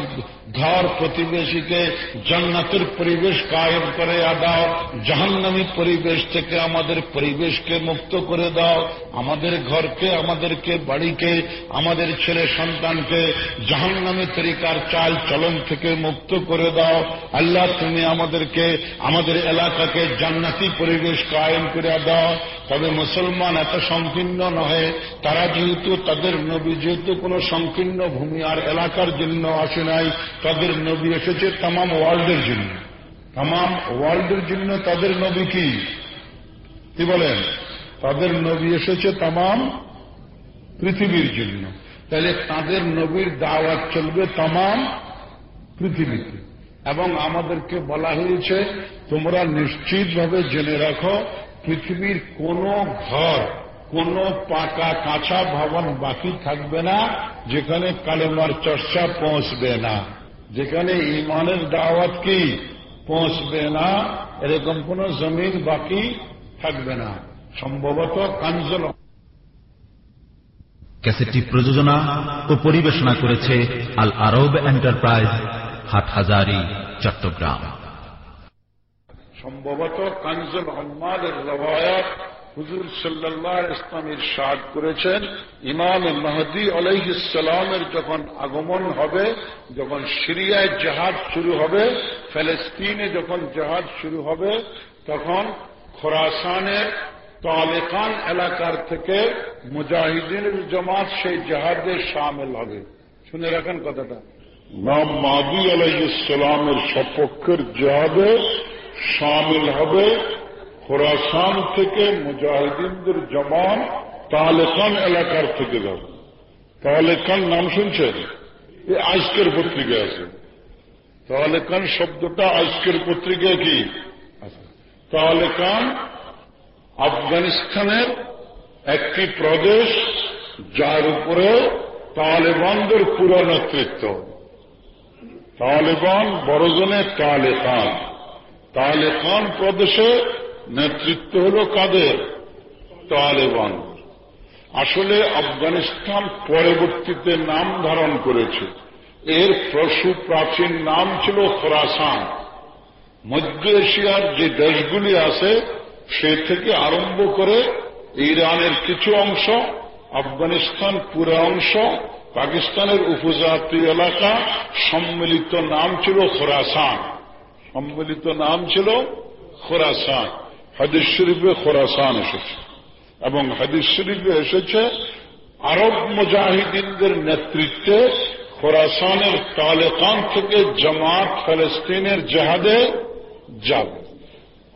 ঘর প্রতিবেশীকে জান্নাতের পরিবেশ কায়েম করে দাও। জাহান্নামী পরিবেশ থেকে আমাদের পরিবেশকে মুক্ত করে দাও। আমাদের ঘরকে, আমাদেরকে, বাড়িকে, আমাদের ছেলে সন্তানকে জাহান্নামী তরিকার চাল চলন থেকে মুক্ত করে দাও। আল্লাহ তুমি আমাদেরকে, আমাদের এলাকাকে জান্নাতি পরিবেশ কায়েম করে দাও তবে মুসলমান এত সংকীর্ণ নহে, তারা যেহেতু তাদের নবী, যেহেতু কোন সংকীর্ণ ভূমি আর এলাকার জন্য আসে নাই, তাদের নবী এসেছে তাম ওয়ার্ল্ডের জন্য। তাম ওয়ার্ল্ডের জন্য তাদের নবী কি? কি বলেন? তাদের নবী এসেছে তাম পৃথিবীর জন্য। তাহলে তাদের নবীর দাওয়াত চলবে তাম পৃথিবীতে। এবং আমাদেরকে বলা হয়েছে, তোমরা নিশ্চিতভাবে জেনে রাখো পৃথিবীর কোন ঘর, কোন পাকা কাঁচা ভবন বাকি থাকবে না, যেখানে কালেমার চর্চা পৌঁছবে না। যেখানে ইমানের দাওয়াত কি পৌঁছবে না, এরকম কোন জমিন বাকি থাকবে না। সম্ভবত কাঞ্জল ক্যাসেটটি প্রযোজনা ও পরিবেশনা করেছে আল আরব এন্টারপ্রাইজ হাটহাজারি চট্টগ্রাম। সম্ভবত কাঞ্জল হম্মাদের রবায়াত হুজুর সাল্লাহ ইসলামের সাদ করেছেন। ইমাম মাহদি আলাইসালামের যখন আগমন হবে, যখন সিরিয়ায় জাহাজ শুরু হবে ফ্যালেস্তিনে যখন জাহাজ শুরু হবে, তখন খোরাসানের তালেকান এলাকার থেকে মুজাহিদিনের জমাত সেই জাহাজে সামিল হবে। শুনে রাখেন কথাটা। নাম মাদি আলাইসালামের সপক্ষের জাহাজে সামিল হবে। খোরাসান থেকে মুজাহিদিনদের জমান তালেকান এলাকার থেকে যাবে। তালেকান নাম শুনছেন? এ আজকের পত্রিকা আছে। তালেকান শব্দটা আজকের পত্রিকায় কি? তালেকান আফগানিস্তানের একটি প্রদেশ, যার উপরে তালেবানদের পুরো নেতৃত্ব তালেবান বড়জনে তালেকান তালেকান প্রদেশে নেতৃত্ব হল কাদের? তালেবান। আসলে আফগানিস্তান পরবর্তীতে নাম ধারণ করেছে। এর প্রসু প্রাচীন নাম ছিল খোরাসান। মধ্য এশিয়ার যে দেশগুলি আছে, সে থেকে আরম্ভ করে ইরানের কিছু অংশ, আফগানিস্তান পুরো অংশ, পাকিস্তানের উপজাতি এলাকা সম্মিলিত নাম ছিল খোরাসান। সম্মিলিত নাম ছিল খোরাসান। হাদিস শরীফে খোরাসান এসেছে। এবং হাদিস শরীফে এসেছে, আরব মুজাহিদিনদের নেতৃত্বে খোরাসানের তালেকান থেকে জামাত ফলস্তিনের জাহাদে যাবে।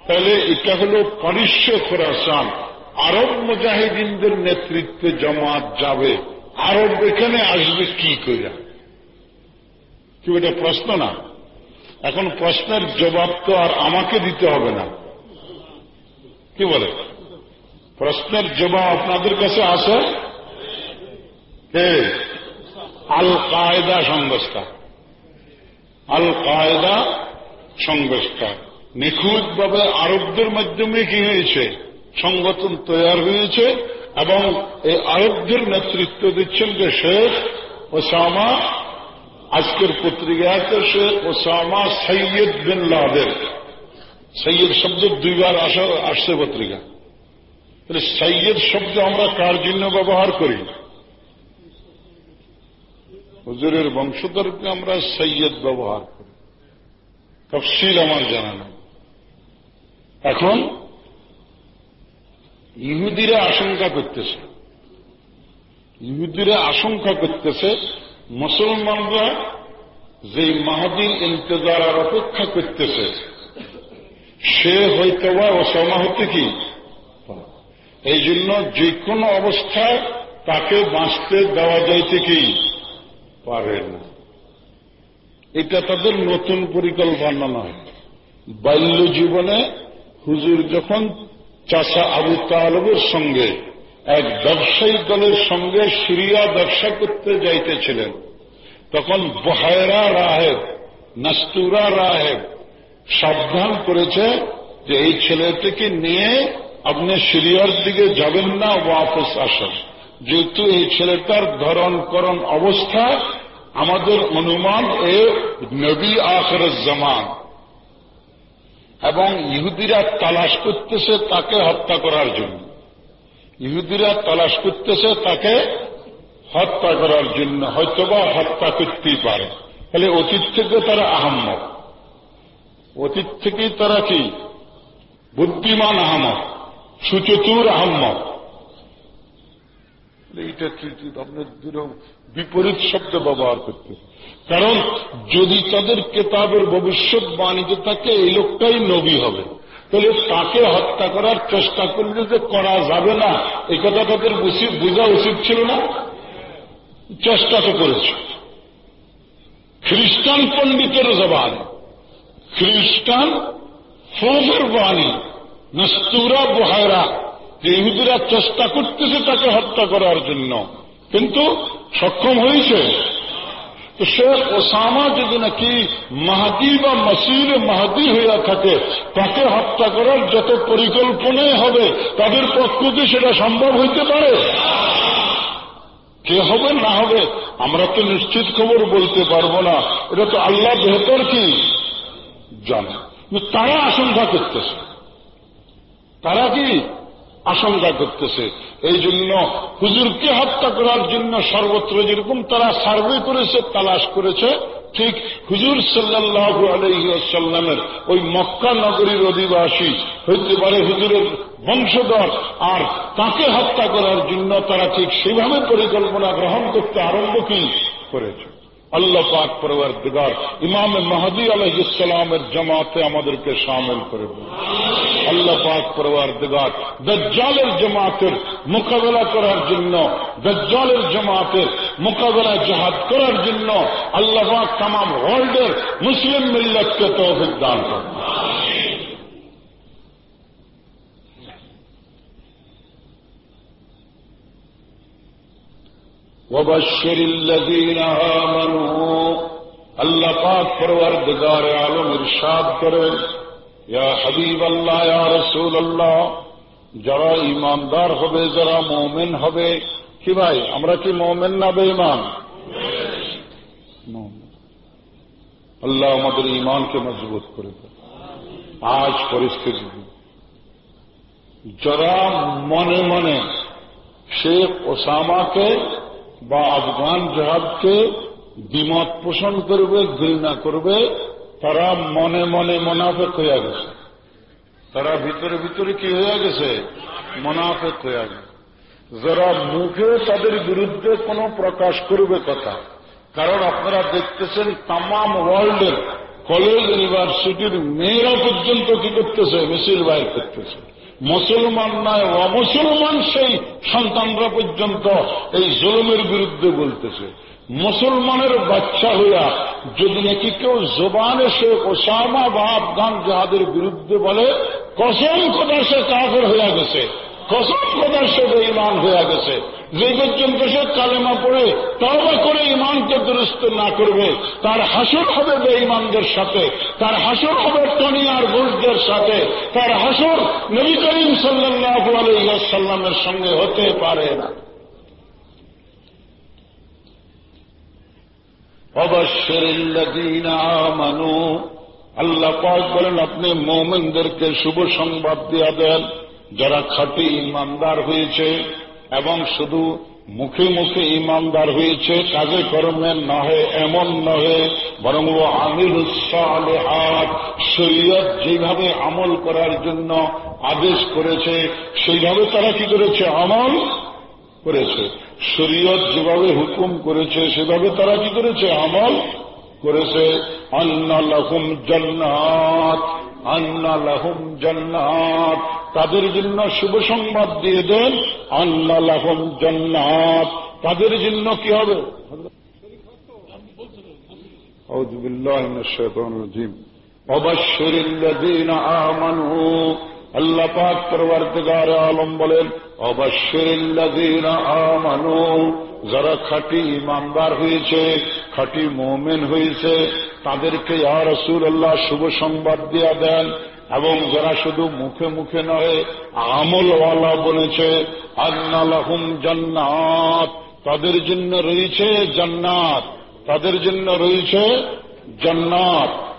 তাহলে এটা হল পারিশ্য খোরাসান। আরব মুজাহিদিনদের নেতৃত্বে জামাত যাবে। আরব এখানে আসবে কি করে কি এটা প্রশ্ন না? এখন প্রশ্নের জবাব তো আর আমাকে দিতে হবে না। কি বলে? প্রশ্নের জবাব আপনাদের কাছে আছে? কে? আল কায়দা সংস্থা আল কায়দা সংস্থা নিখুঁতভাবে আরবদের মাধ্যমে কি হয়েছে? সংগঠন তৈরি হয়েছে এবং এই আরবদের নেতৃত্ব দিচ্ছেন যে শেখ ওসামা আজকের পত্রিকাতে Sheikh Osama Syed bin Laden Syed শব্দ দুইবার আসছে পত্রিকা। সৈয়দ শব্দ আমরা কার জন্য ব্যবহার করি? হুজুরের বংশধরকে আমরা সৈয়দ ব্যবহার করি? তফসিল আমার জানা নাই। এখন ইহুদিরা আশঙ্কা করতেছে। ইহুদিরা আশঙ্কা করতেছে মুসলমানরা যে মাহাদির ইন্তজার আর অপেক্ষা করতেছে, সে হয়তো বা অসমা হতে কি? এই জন্য যে কোনো অবস্থায় তাকে বাঁচতে দেওয়া যাইতে কি? পারে না। এটা তাদের নতুন পরিকল্পনা নয়। বাল্য জীবনে হুজুর যখন চাষা আবু তালবের সঙ্গে এক ব্যবসায়ী দলের সঙ্গে সিরিয়া ব্যবসা করতে যাইতেছিলেন। তখন বহায়রা রাহেব, নাস্তুরা রাহেব সাবধান করেছে যে এই ছেলেটিকে নিয়ে আপনি সিরিয়ার দিকে যাবেন না, ওয়াপস আসেন। যেহেতু এই ছেলেটার ধরন করণ অবস্থা আমাদের অনুমান এ নবী আখর জামান। এবং ইহুদিরা তালাশ করতেছে তাকে হত্যা করার জন্য। ইহুদিরা তালাশ করতেছে, তাকে হত্যা করার জন্য, হয়তোবা হত্যা করতেই পারে। তাহলে অতীত থেকে তারা আহম্মক। অতীত থেকেই তারা কি? বুদ্ধিমান আহমদ সুচতুর আহম্মদ এইটা আপনার বিপরীত শব্দ ব্যবহার করতে? কারণ যদি তাদের কেতাবের ভবিষ্যৎবাণীতে থাকে, এই লোকটাই নবী হবে। তাহলে তাকে হত্যা করার চেষ্টা করলে যে করা যাবে না, এই কথা তাদের বোঝা উচিত ছিল না। চেষ্টা তো করেছে। খ্রিস্টান পণ্ডিতের জবান। খ্রিস্টান ফৌজের বাণী। নস্তুরা বহায়রা যে ইহুদিরা চেষ্টা করতেছে তাকে হত্যা করার জন্য। কিন্তু সক্ষম হয়েছে তো শেখ ওসামা যদি নাকি মাহাদি বা মসির মাহাদি হইয়া থাকে, তাকে হত্যা করার যত পরিকল্পনাই হবে, তাদের পক্ষতে সেটা সম্ভব হইতে পারে? কে হবে, না হবে, আমরা তো নিশ্চিত খবর বলতে পারব না। এটা তো আল্লাহ বেহতর কি? জানে। তারা আশঙ্কা করতেছে। তারা কি আশঙ্কা করতেছে। এই জন্য হুজুরকে হত্যা করার জন্য সর্বত্র যেরকম তারা সার্ভে করেছে, তালাশ করেছে, ঠিক হুজুর সাল্লাহু আলহিসাল্লামের ওই মক্কা নগরীর অধিবাসী হইতে পারে হুজুরের বংশধর, আর তাকে হত্যা করার জন্য তারা ঠিক সেভাবে পরিকল্পনা গ্রহণ করতে আরম্ভ কি করেছে। আল্লাহ পাক পরবার দিগার ইমাম মাহাদি আলহিসামের জামাতে আমাদেরকে সামিল করে দেন আল্লাহ পাক পরবার দিগার দজ্জালের জামাতের মোকাবেলা করার জন্য দজ্জালের জামাতের মোকাবেলা জাহাদ করার জন্য আল্লাহ পাক তাম ওয়ার্ল্ডের মুসলিম মিল্লতকে তৌফিক দান করেন وبشر الذين آمنوا، اللہ پاک پروردگار عالم ارشاد کرے، یا حبیب اللہ، یا رسول اللہ جرا ایماندار ہوئے ذرا مومن ہوئے کہ بھائی ہمرا کی مومن نہ بے ایمان۔ اللہ مدر ایمان کے مضبوط کرے گا۔ آج پر اس کے ذریعے جرا من من شیخ اسامہ کے বা আফগান জাহাজকে দ্বিমত পোষণ করবে, ঘৃণা করবে, তারা মনে মনে মোনাফেক হয়ে গেছে। তারা ভিতরে ভিতরে কি হয়ে গেছে? মোনাফেক হয়ে গেছে। যারা মুখে তাদের বিরুদ্ধে কোনো প্রকাশ করবে কথা, কারণ আপনারা দেখতেছেন তাম ওয়ার্ল্ডের কলেজ, ইউনিভার্সিটির মেয়েরা পর্যন্ত কি করতেছে? মিছিল বাইর করতেছে। মুসলমান নয়, অমুসলমান সেই সন্তানরা পর্যন্ত এই জলমের বিরুদ্ধে বলতেছে। মুসলমানের বাচ্চা হইয়া যদি নাকি কেউ জোবান সে ওসামা বা আফগান জাহাদের বিরুদ্ধে বলে, কসম কথা সে কাফের হইয়া গেছে। কসম কথা সে বেঈমান হইয়া গেছে। যে পর্যন্ত সে কালেমা পড়ে তবা করে ইমানকে দুরস্ত না করবে, তার হাসর হবে বেঈমানদের সাথে, তার হাসর হবে টনি আর সাথে, তার হাসর নবী করিম সাল্লাহ সঙ্গে হতে পারে না। আল্লাহ পাক বলেন, আপনি মোমেনদেরকে শুভ সংবাদ দিয়া দেন। যারা খাঁটি ইমানদার হয়েছে এবং শুধু মুখে মুখে ইমানদার হয়েছে, কাজে কর্মে নহে, এমন নহে, বরং ও আমির হাত শরীয়ত যেভাবে আমল করার জন্য আদেশ করেছে, সেইভাবে তারা কি করেছে? আমল করেছে। শরীয়ত যেভাবে হুকুম করেছে, সেভাবে তারা কি করেছে? আমল করেছে। আন্না লহুম জন্নাত। জন্নাথ জন্নাত। তাদের জন্য শুভ সংবাদ দিয়ে দেন আল্লাহম লহুম জন্নাত। তাদের জন্য কি হবে? অবশ্যই আল্লাহ পাক পরবর্তগার আলম বলেন অবশ্যরিল্লাযীনা আমানু যারা খাঁটি ইমানদার হয়েছে, খাঁটি মোমেন হয়েছে, তাদেরকে আর রসুল আল্লাহ শুভ সংবাদ দিয়া দেন। এবং যারা শুধু মুখে মুখে নয়, আমলওয়ালা বলেছে আন্নালাহুম জান্নাত তাদের জন্য রয়েছে জান্নাত। তাদের জন্য রয়েছে জান্নাত।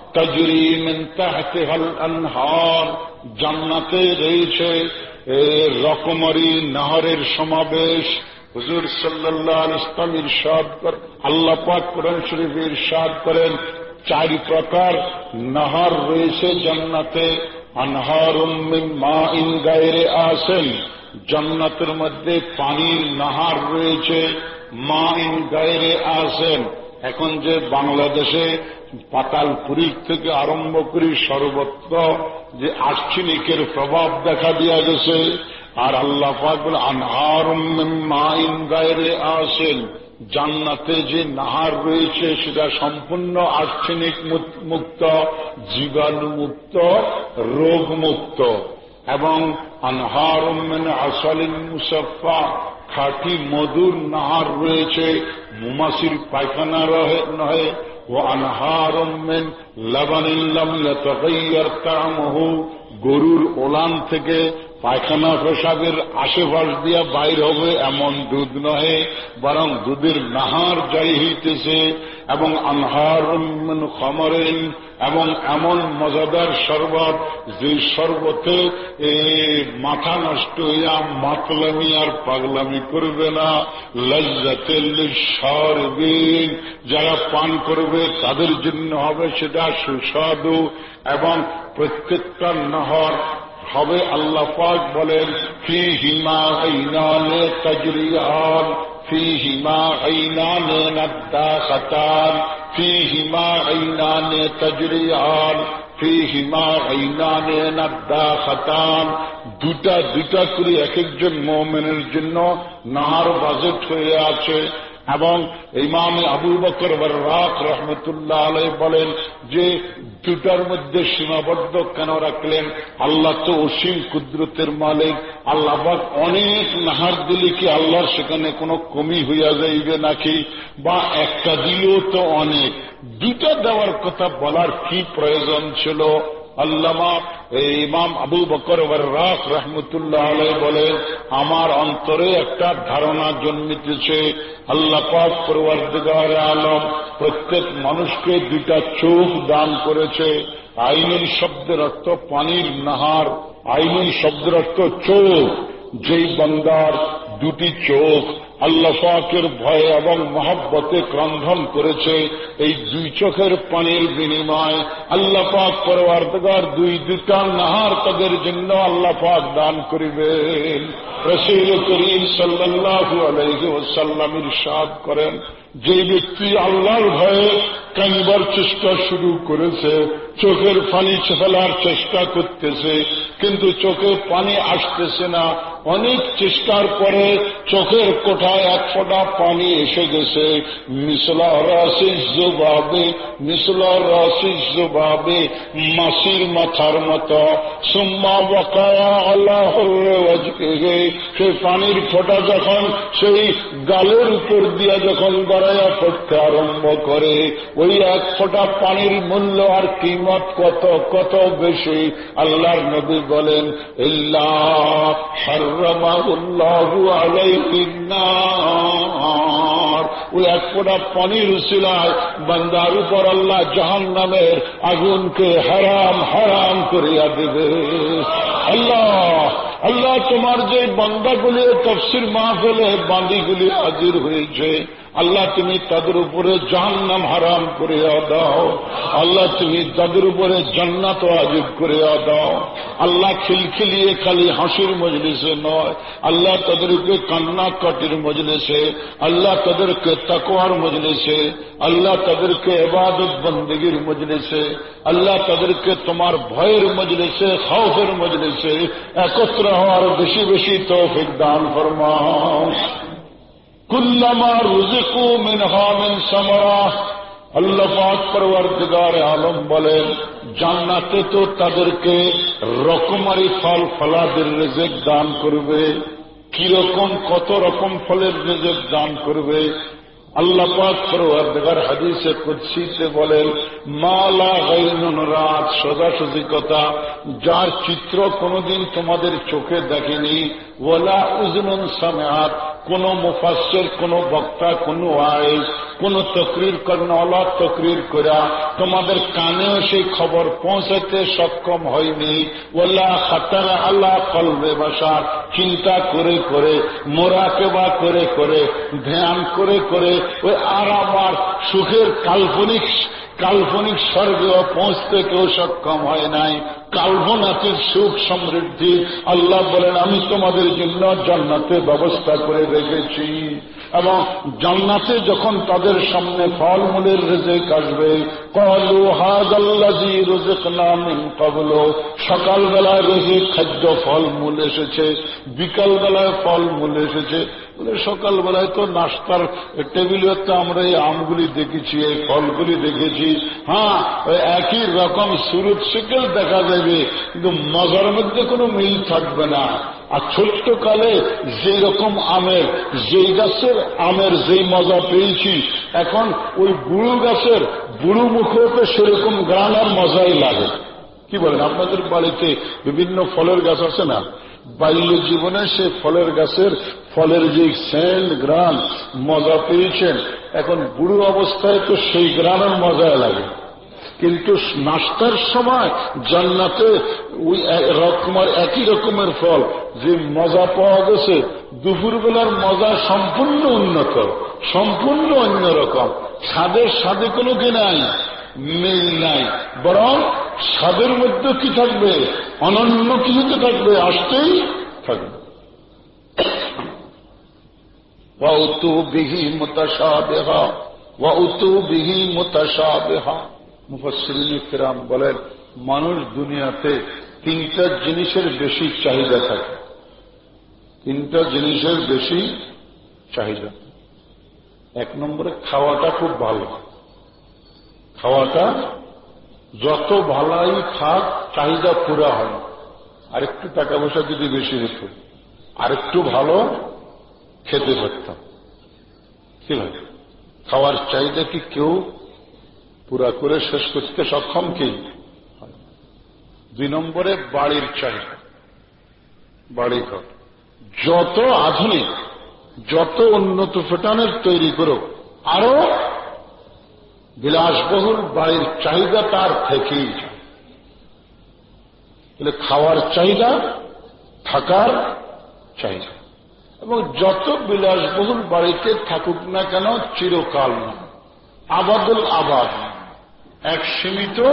আনহার, জান্নাতে রয়েছে রকমারি নাহরের সমাবেশ। হুজুর সাল্লাহ ইসলাম ইরশাদ কর, আল্লাহ পাক কোরআন শরীফ ইরশাদ করেন, চারি প্রকার নাহার রয়েছে জান্নাতে। আনহার মা ইন গায়রে আসেন, জান্নাতের মধ্যে পানির নাহার রয়েছে মা ইন গায়রে আসেন। এখন যে বাংলাদেশে পাতালপুরী থেকে আরম্ভ করি সর্বত্র যে আর্সেনিকের প্রভাব দেখা দিয়া গেছে। আর আল্লাহ পাকবুল আনহার আসেন। জান্নাতে যে নাহার রয়েছে, সেটা সম্পূর্ণ আর্সেনিক মুক্ত, জীবাণু মুক্ত, রোগ মুক্ত। এবং আনহার আসালিন মুসাফা খাঁটি মধুর নাহার রয়েছে। মুমাসির পায়খানা নহে ও আনহার লবনিল্লাম তামহু গরুর ওলান থেকে পায়খানা পেশাবের আশেপাশ দিয়া বাইর হবে এমন দুধ নহে, বরং দুধের নাহার যাই হইতেছে এবং আনহার খমরেন এবং এমন মজাদার শরবত যে শরবতে মাথা নষ্ট হইয়া মাতলামি আর পাগলামি করবে না। লজ্জাতেল সরবিন যারা পান করবে তাদের জন্য হবে সেটা সুস্বাদু এবং প্রত্যেকটা নহর হবে আল্লাহ পাক বলেন ফি হিমা আইনানে তাজরিয়ান ফি হিমা আইনানে নাদ্দা খাতান ফি হিমা আইনানে তাজরিয়ান ফি হিমা আইনানে নাদ্দা খাতান দুটা দুটা করে এক একজন মোমেনের জন্য নাহার বাজেট হয়ে আছে। এবং ইমাম আবু বকর রাক রহমতুল্লাহ আলাই বলেন যে দুটার মধ্যে সীমাবদ্ধ কেন রাখলেন? আল্লাহ তো অসীম কুদরতের মালিক। আল্লাহ অনেক নাহার দিলে কি আল্লাহর সেখানে কোনো কমি হইয়া যাইবে নাকি? বা একটা দিলেও তো অনেক। দুটা দেওয়ার কথা বলার কি প্রয়োজন ছিল? আল্লামা ইমাম আবু বকর রাক রহমতুল্লাহ আলাই বলেন, আমার অন্তরে একটা ধারণা জন্মিতেছে। আল্লাহ পাক পরবর্তীকার আলম প্রত্যেক মানুষকে দুইটা চোখ দান করেছে। আইনুল শব্দের অর্থ পানির নাহার আইনুল শব্দের অর্থ চোখ। যেই বন্দার দুটি চোখ আল্লাহ পাকের ভয়ে এবং মহব্বতে ক্রন্ধন করেছে। এই দুই চোখের পানির বিনিময় আল্লাহ পাক পরবর্তগার দুই দুটা নাহার তাদের জন্য আল্লাহ পাক দান করিবেন। রসুল করিম সাল্লাহু আলহি ওসাল্লাম ইরশাদ করেন, যে ব্যক্তি আল্লাহর ভয়ে কানবার চেষ্টা শুরু করেছে, চোখের পানি ফেলার চেষ্টা করতেছে, কিন্তু চোখে পানি আসতেছে না। অনেক চেষ্টার পরে চোখের কোঠায় এক ফোটা পানি এসে গেছে। মিসলা রসিস জবাবে মিসলা রসিস জবাবে মাসির মাথার মতো। সুম্মা বকায়া আল্লাহ সে পানির ফোটা যখন সেই গালের উপর দিয়া যখন গড়াইয়া পড়তে আরম্ভ করে, ওই এক ফোটা পানির মূল্য আর কিমত কত কত বেশি? আল্লাহর নবী বলেন ইল্লাহ হার্রামাহুল্লাহু ওই এক ফোটা পানির শিলায় বান্দার উপর আল্লাহ জাহান নামের আগুনকে হারাম হারাম করিয়া দেবে। আল্লাহ আল্লাহ তোমার যে বান্দাগুলি তফসির মাহফেলে বান্দিগুলি হাজির হয়েছে। আল্লাহ তুমি তাদের উপরে জাহান্নাম হারাম করে দাও। আল্লাহ তুমি তাদের উপরে জান্নাত আজিব করে দাও। আল্লাহ খিলখিলিয়ে খালি হাসির মজলিসে নয়। আল্লাহ তাদেরকে কান্না কাটির মজলিসে, আল্লাহ তাদেরকে তাকোয়ার মজলিসে, আল্লাহ তাদেরকে এবাদত বন্দগীর মজলিসে, আল্লাহ তাদেরকে তোমার ভয়ের মজলিসে খৌফের মজলিসে একত্র হওয়ার বেশি বেশি তৌফিক দান ফরমাও। কুল্লামা রুজিকু মিন সামারা। আল্লাহ পাক আলম বলেন, জান্নাতে তো তাদেরকে রকমারি ফল ফলাদের রেজেক দান করবে। কীরকম, কত রকম ফলের রেজেক দান করবে? আল্লাহ পাক হাদিসে কুদসিতে বলেন মালা গাইনুন রাত, সোজাসুজি কথা, যার চিত্র কোনদিন তোমাদের চোখে দেখেনি ওলা উজনুন সামেহাত কোন মুফাসের কোন বক্তা, কোন আয়েস কোন তকরির কর্ণলা তকরির করা তোমাদের কানেও সেই খবর পৌঁছাতে সক্ষম হয়নি। ওলা খাতার আল্লাহ কলবে বাসার, চিন্তা করে করে, মোরাকেবা করে করে, ধ্যান করে করে, ওই আরাম আর সুখের কাল্পনিক কাল্পনিক স্বর্গেও পৌঁছতে কেউ সক্ষম হয় নাই। কাল্পনাতির সুখ সমৃদ্ধি। আল্লাহ বলেন, আমি তোমাদের জন্য জান্নাতে ব্যবস্থা করে রেখেছি। এবং জান্নাতে যখন তাদের সামনে ফলমূলের রেজেক আসবে সকালবেলায় রোজেক খাদ্য ফলমূল এসেছে, বিকালবেলায় ফলমূল এসেছে। বলে, সকালবেলায় তো নাস্তার টেবিলে তো আমরা এই আমগুলি দেখেছি, এই ফলগুলি দেখেছি। হ্যাঁ একই রকম সুরত সেকেল দেখা যাবে, কিন্তু মজার মধ্যে কোনো মিল থাকবে না। আর ছোট্ট কালে যে রকম আমের, যেই গাছের আমের যেই মজা পেয়েছি, এখন ওই বুড়ো গাছের বুড়ো মুখেও তো সেরকম গ্রান মজাই লাগে। কি বলেন, আপনাদের বাড়িতে বিভিন্ন ফলের গাছ আছে না? বাল্য জীবনে সে ফলের গাছের ফলের যে সেন্ট গ্রান, মজা পেয়েছেন। এখন বুড়ো অবস্থায় তো সেই গ্রানের মজায় লাগে। কিন্তু নাস্তার সময় জান্নাতে ওই রকমের, একই রকমের ফল, যে মজা পাওয়া গেছে, দুপুরবেলার মজা সম্পূর্ণ উন্নত, সম্পূর্ণ অন্যরকম স্বাদের স্বাদে কোনো কি নাই, মিল নাই। বরং স্বাদের মধ্যে কি থাকবে? অনন্য কিছুতে থাকবে, আসতেই থাকবে। ওয়াউতু বিহি মোতাসাবেহা ওয়াউতু বিহি মোতাসাবেহা মুফসরিনী ফিরাম বলেন, মানুষ দুনিয়াতে তিনটা জিনিসের বেশি চাহিদা থাকে। তিনটা জিনিসের বেশি চাহিদা। এক নম্বরে খাওয়াটা খুব ভালো। খাওয়াটা যত ভালাই খাক, চাহিদা পুরা হয়। আরেকটু টাকা পয়সা যদি বেশি হতো আরেকটু ভালো খেতে পারতাম। কি ভাই খাওয়ার চাহিদা কি কেউ পুরা করে শেষ করতে সক্ষম কি? দুই নম্বরে বাড়ির চাহিদা। বাড়ি ঘর। যত আধুনিক, যত উন্নত ফেটানের তৈরি করো আরও বিলাসবহুল বাড়ির চাহিদা তার থেকেই তাহলে খাওয়ার চাহিদা, থাকার চাহিদা। এবং যত বিলাসবহুল বাড়িতে থাকুক না কেন চিরকাল না। আবাদুল আবাদ। এক সীমিত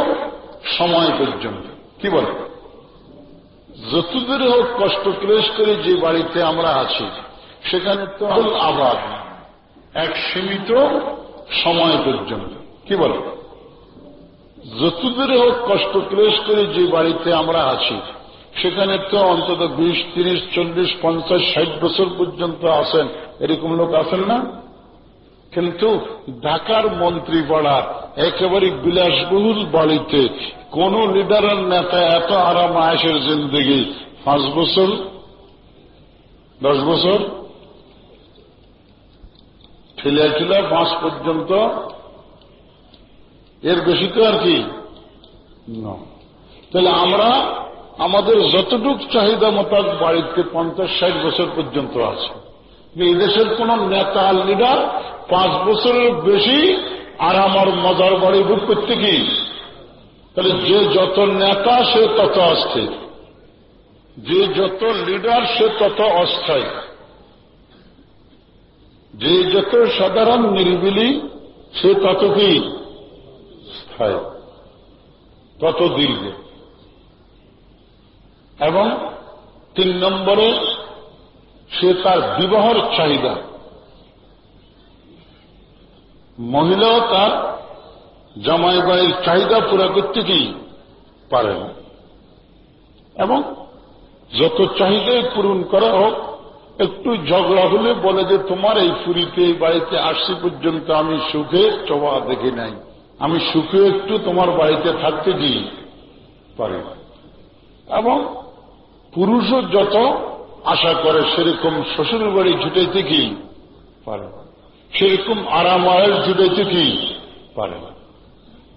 সময় পর্যন্ত। কি বলে? যতদূরে হোক কষ্ট ক্লেশ করে যে বাড়িতে আমরা আছি, সেখানে তো আবাদ। এক সীমিত সময় পর্যন্ত। কি বলে? যতদূরে হোক কষ্ট ক্লেশ করে যে বাড়িতে আমরা আছি সেখানে তো অন্তত বিশ, তিরিশ, চল্লিশ, পঞ্চাশ, ষাট বছর পর্যন্ত আসেন এরকম লোক আছেন না? কিন্তু ঢাকার মন্ত্রী পাড়া একেবারে বিলাসবহুল বাড়িতে কোন লিডারের নেতা এত আরাম আয়েসের জিন্দগি? পাঁচ বছর? দশ বছর? ঠেলে ঠেলে পাঁচ পর্যন্ত? এর বেশি তো আর কি? তাহলে আমরা আমাদের যতটুক চাহিদা মোতাবেক বাড়িতে পঞ্চাশ, ষাট বছর পর্যন্ত আছে। এই দেশের কোন নেতা লিডার পাঁচ বছরের বেশি আর আমার মজার বাড়ি বুক করতে কি? তাহলে যে যত নেতা, সে তত অস্থির। যে যত লিডার, সে তত অস্থায়ী। যে যত সাধারণ নির্বিলি, সে তত কি? স্থায়ী। তত দীর্ঘ। এবং তিন নম্বরে সে তার বিবাহর চাহিদা। মহিলাও তার জামাই বাড়ির চাহিদা পুরা করতে কি পারে না। এবং যত চাহিদাই পূরণ করা হোক, একটু ঝগড়া হলে বলে যে, তোমার এই পুরীতে এই বাড়িতে আসছি পর্যন্ত আমি সুখে চবা দেখি নাই। আমি সুখে একটু তোমার বাড়িতে থাকতে দিই পারি? এবং পুরুষও যত আশা করে সেরকম শ্বশুর বাড়ি ছুটাইতে কি? পারে। সেরকম আরামায়ের জুড়াইতে কি? পারে। না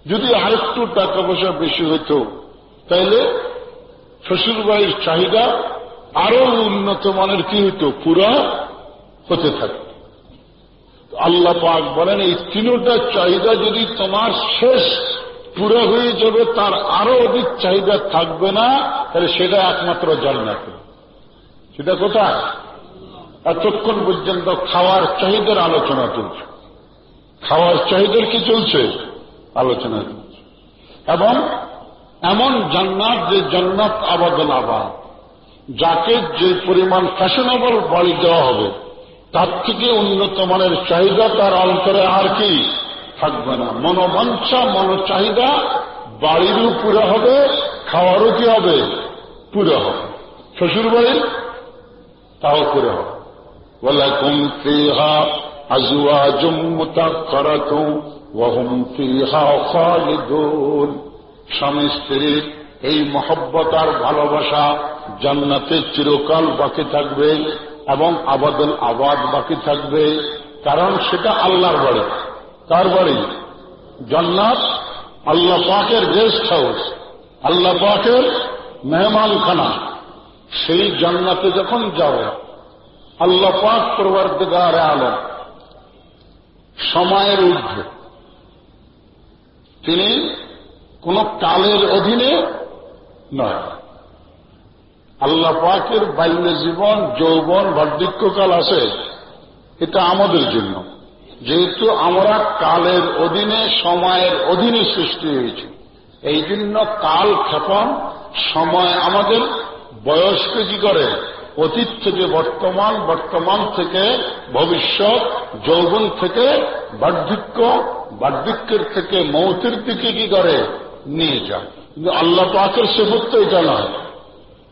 যদি আরেকটু টাকা পয়সা বেশি হইত তাইলে শ্বশুরবাড়ির চাহিদা আরও উন্নত মানের কি হইত? পুরা হতে থাকে আল্লাহ পাক বলেন এই তিনটা চাহিদা যদি তোমার শেষ পুরো হয়ে যাবে, তার আরও অধিক চাহিদা থাকবে না, তাহলে সেটা একমাত্র জান্নাত। সেটা কোথায়? এতক্ষণ পর্যন্ত খাওয়ার চাহিদার আলোচনা চলছে। খাওয়ার চাহিদার কি চলছে? আলোচনা চলছে। এবং এমন জান্নাত যে জান্নাত আবাদন আবাদ। যাকে যে পরিমাণ ফ্যাশনেবল বাড়ি দেওয়া হবে, তার থেকে উন্নত মানের চাহিদা তার অন্তরে আর কি? থাকবে না মনোবাঞ্চ মন চাহিদা বাড়িরও পুরো হবে, খাওয়ারও কি হবে? পুরো হবে। শ্বশুর বাড়ির তাও পুরো হবে। বলা কুম হা আজুয়া জম্মুতা করাত ওহম ফিহা খালিদুন। স্বামী স্ত্রীর এই মহব্বত আর ভালোবাসা জান্নাতে চিরকাল বাকি থাকবে এবং আবাদল আবাদ বাকি থাকবে। কারণ সেটা আল্লাহর বাড়ি। কার বাড়ি জান্নাত, আল্লাহ পাকের গেস্ট হাউস আল্লাহ পাকের মেহমানখানা। সেই জান্নাতে যখন যাবে আল্লাহ পাক করবার দিগার আলম, সময়ের ঊর্ধ্বে তিনি কোন কালের অধীনে নয়। আল্লাহ পাকের বাল্য জীবন, যৌবন, বার্ধক্যকাল আছে, এটা আমাদের জন্য। যেহেতু আমরা কালের অধীনে সময়ের অধীনে সৃষ্টি হয়েছি এই জন্য কাল ক্ষেপণ সময় আমাদের বয়সকে কি করে? অতীত থেকে বর্তমান বর্তমান থেকে ভবিষ্যৎ, যৌবন থেকে বার্ধক্য, বার্ধক্যের থেকে মৌতের দিকে কি করে? নিয়ে যায়। কিন্তু আল্লাহ পাকের সেবত্ব এটা নয়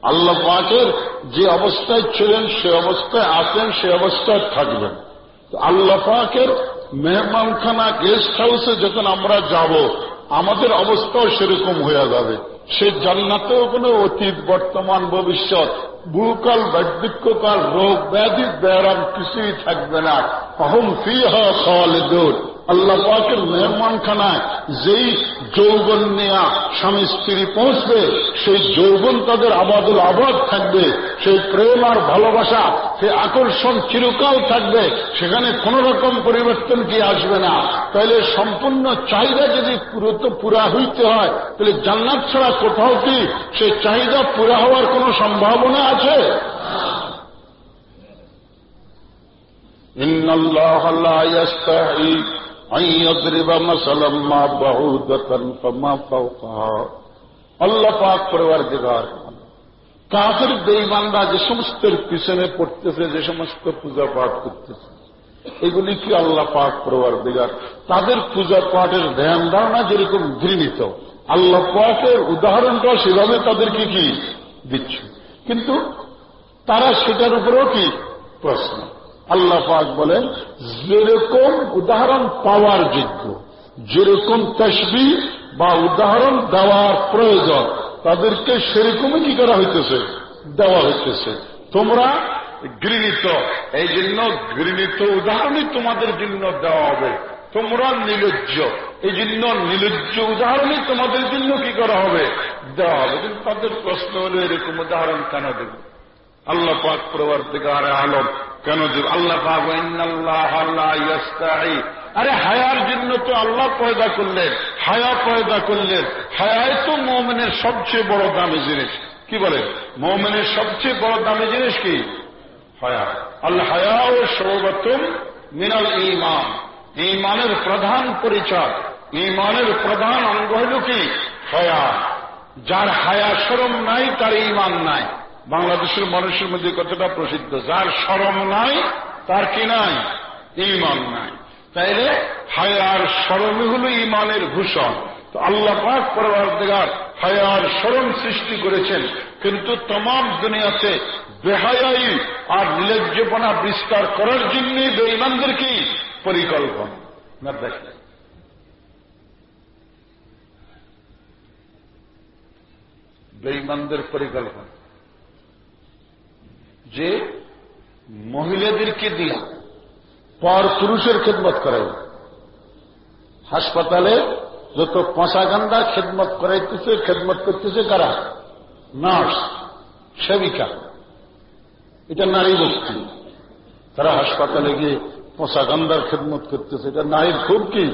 আল্লাহ পাকের যে অবস্থায় ছিলেন, সে অবস্থায় আছেন সে অবস্থায় থাকবেন। আল্লাহ পাকের মেহমানখানা গেস্ট হাউসে যখন আমরা যাব, আমাদের অবস্থাও সেরকম হয়ে যাবে। সে জান্নাতেও কোনো অতীত, বর্তমান, ভবিষ্যৎ বুকাল বার্ধক্যকাল রোগ, ব্যাধি ব্যায়াম কিছুই থাকবে না। অহম ফি হওয়া আল্লাহ পাকের মেহমানখানায় যেই যৌবন নেয়া স্বামী স্ত্রী পৌঁছবে, সেই যৌবন তাদের আবাদুল আবাদ থাকবে, সেই প্রেম আর ভালোবাসা সেই আকর্ষণ চিরকাল থাকবে, সেখানে কোন রকম পরিবর্তন কি আসবে না। তাহলে সম্পূর্ণ চাহিদা যদি পুরা হইতে হয়, তাহলে জান্নাত ছাড়া কোথাও কি সেই চাহিদা পুরা হওয়ার কোন সম্ভাবনা আছে? ইন্নল্লাহ ইন্নআল্লাহ أن يضرب مثلا ما بعودة فما فوقها আল্লাহ পাক পরিবার দিগার কাফের বেইমানরা যে সমস্ত পিছনে পড়তেছে যে সমস্ত পূজা পাঠ করতেছে এগুলি কি আল্লাহ পাক পরিবার দিগার তাদের পূজা পাঠের ধ্যান ধারণা যেরকম ঘৃণিত আল্লাহ পাকের উদাহরণটা সেভাবে তাদেরকে কি দিচ্ছে কিন্তু তারা সেটার উপরেও কি প্রশ্ন আল্লাহ পাক বলেন, যেরকম উদাহরণ পাওয়ার যোগ্য, যেরকম তসবি বা উদাহরণ দেওয়ার প্রয়োজন, তাদেরকে সেরকমই কি করা হইতেছে? দেওয়া হইতেছে। তোমরা গৃহীত এই জন্য গৃহীত উদাহরণই তোমাদের জন্য দেওয়া হবে। তোমরা নিলজ্জ, এই জন্য নিলজ্জ উদাহরণই তোমাদের জন্য কি করা হবে? দেওয়া হবে। কিন্তু তাদের প্রশ্ন হলো, এরকম উদাহরণ কেন দেবে? আল্লাহ পাক প্রবার থেকে কেন আল্লাহ আরে হায়ার জন্য তো আল্লাহ পয়দা করলেন, হায়া পয়দা করলেন। হায়াই তো মোমেনের সবচেয়ে বড় দামি জিনিস। কি বলে মোমেনের সবচেয়ে বড় দামি জিনিস কি? হায়া। আল্লাহ হায়া ও সর্বপ্রথম মিনাল ইমান ইমানের প্রধান পরিচয় ইমানের প্রধান অঙ্গ হল কি? হায়া। যার হায়া সরম নাই, তার ইমান নাই। বাংলাদেশের মানুষের মধ্যে কতটা প্রসিদ্ধ? যার সরম নাই, তার কি নাই? ইমান নাই। তাইলে হায়ার সরমই হল ইমানের ভূষণ। তো আল্লাহ পাক পরবার দেগার হায়ার সরম সৃষ্টি করেছেন। কিন্তু তমাম দুনিয়াতে বেহায়াই আর নিলজ্জপনা বিস্তার করার জন্যই বেইমানদের কি পরিকল্পনা? না দেখলেন বেইমানদের পরিকল্পনা। যে মহিলাদেরকে দিয়া পর পুরুষের খেদমত করে হাসপাতালে যত পঁচাগান্ডা খেদমত করাইতেছে, খেদমত করতেছে কারা? নার্স, সেবিকা। এটা নারী বস্তি তারা হাসপাতালে গিয়ে পঁচাগান্ডার খেদমত করতেছে। এটা নারীর খুব কি?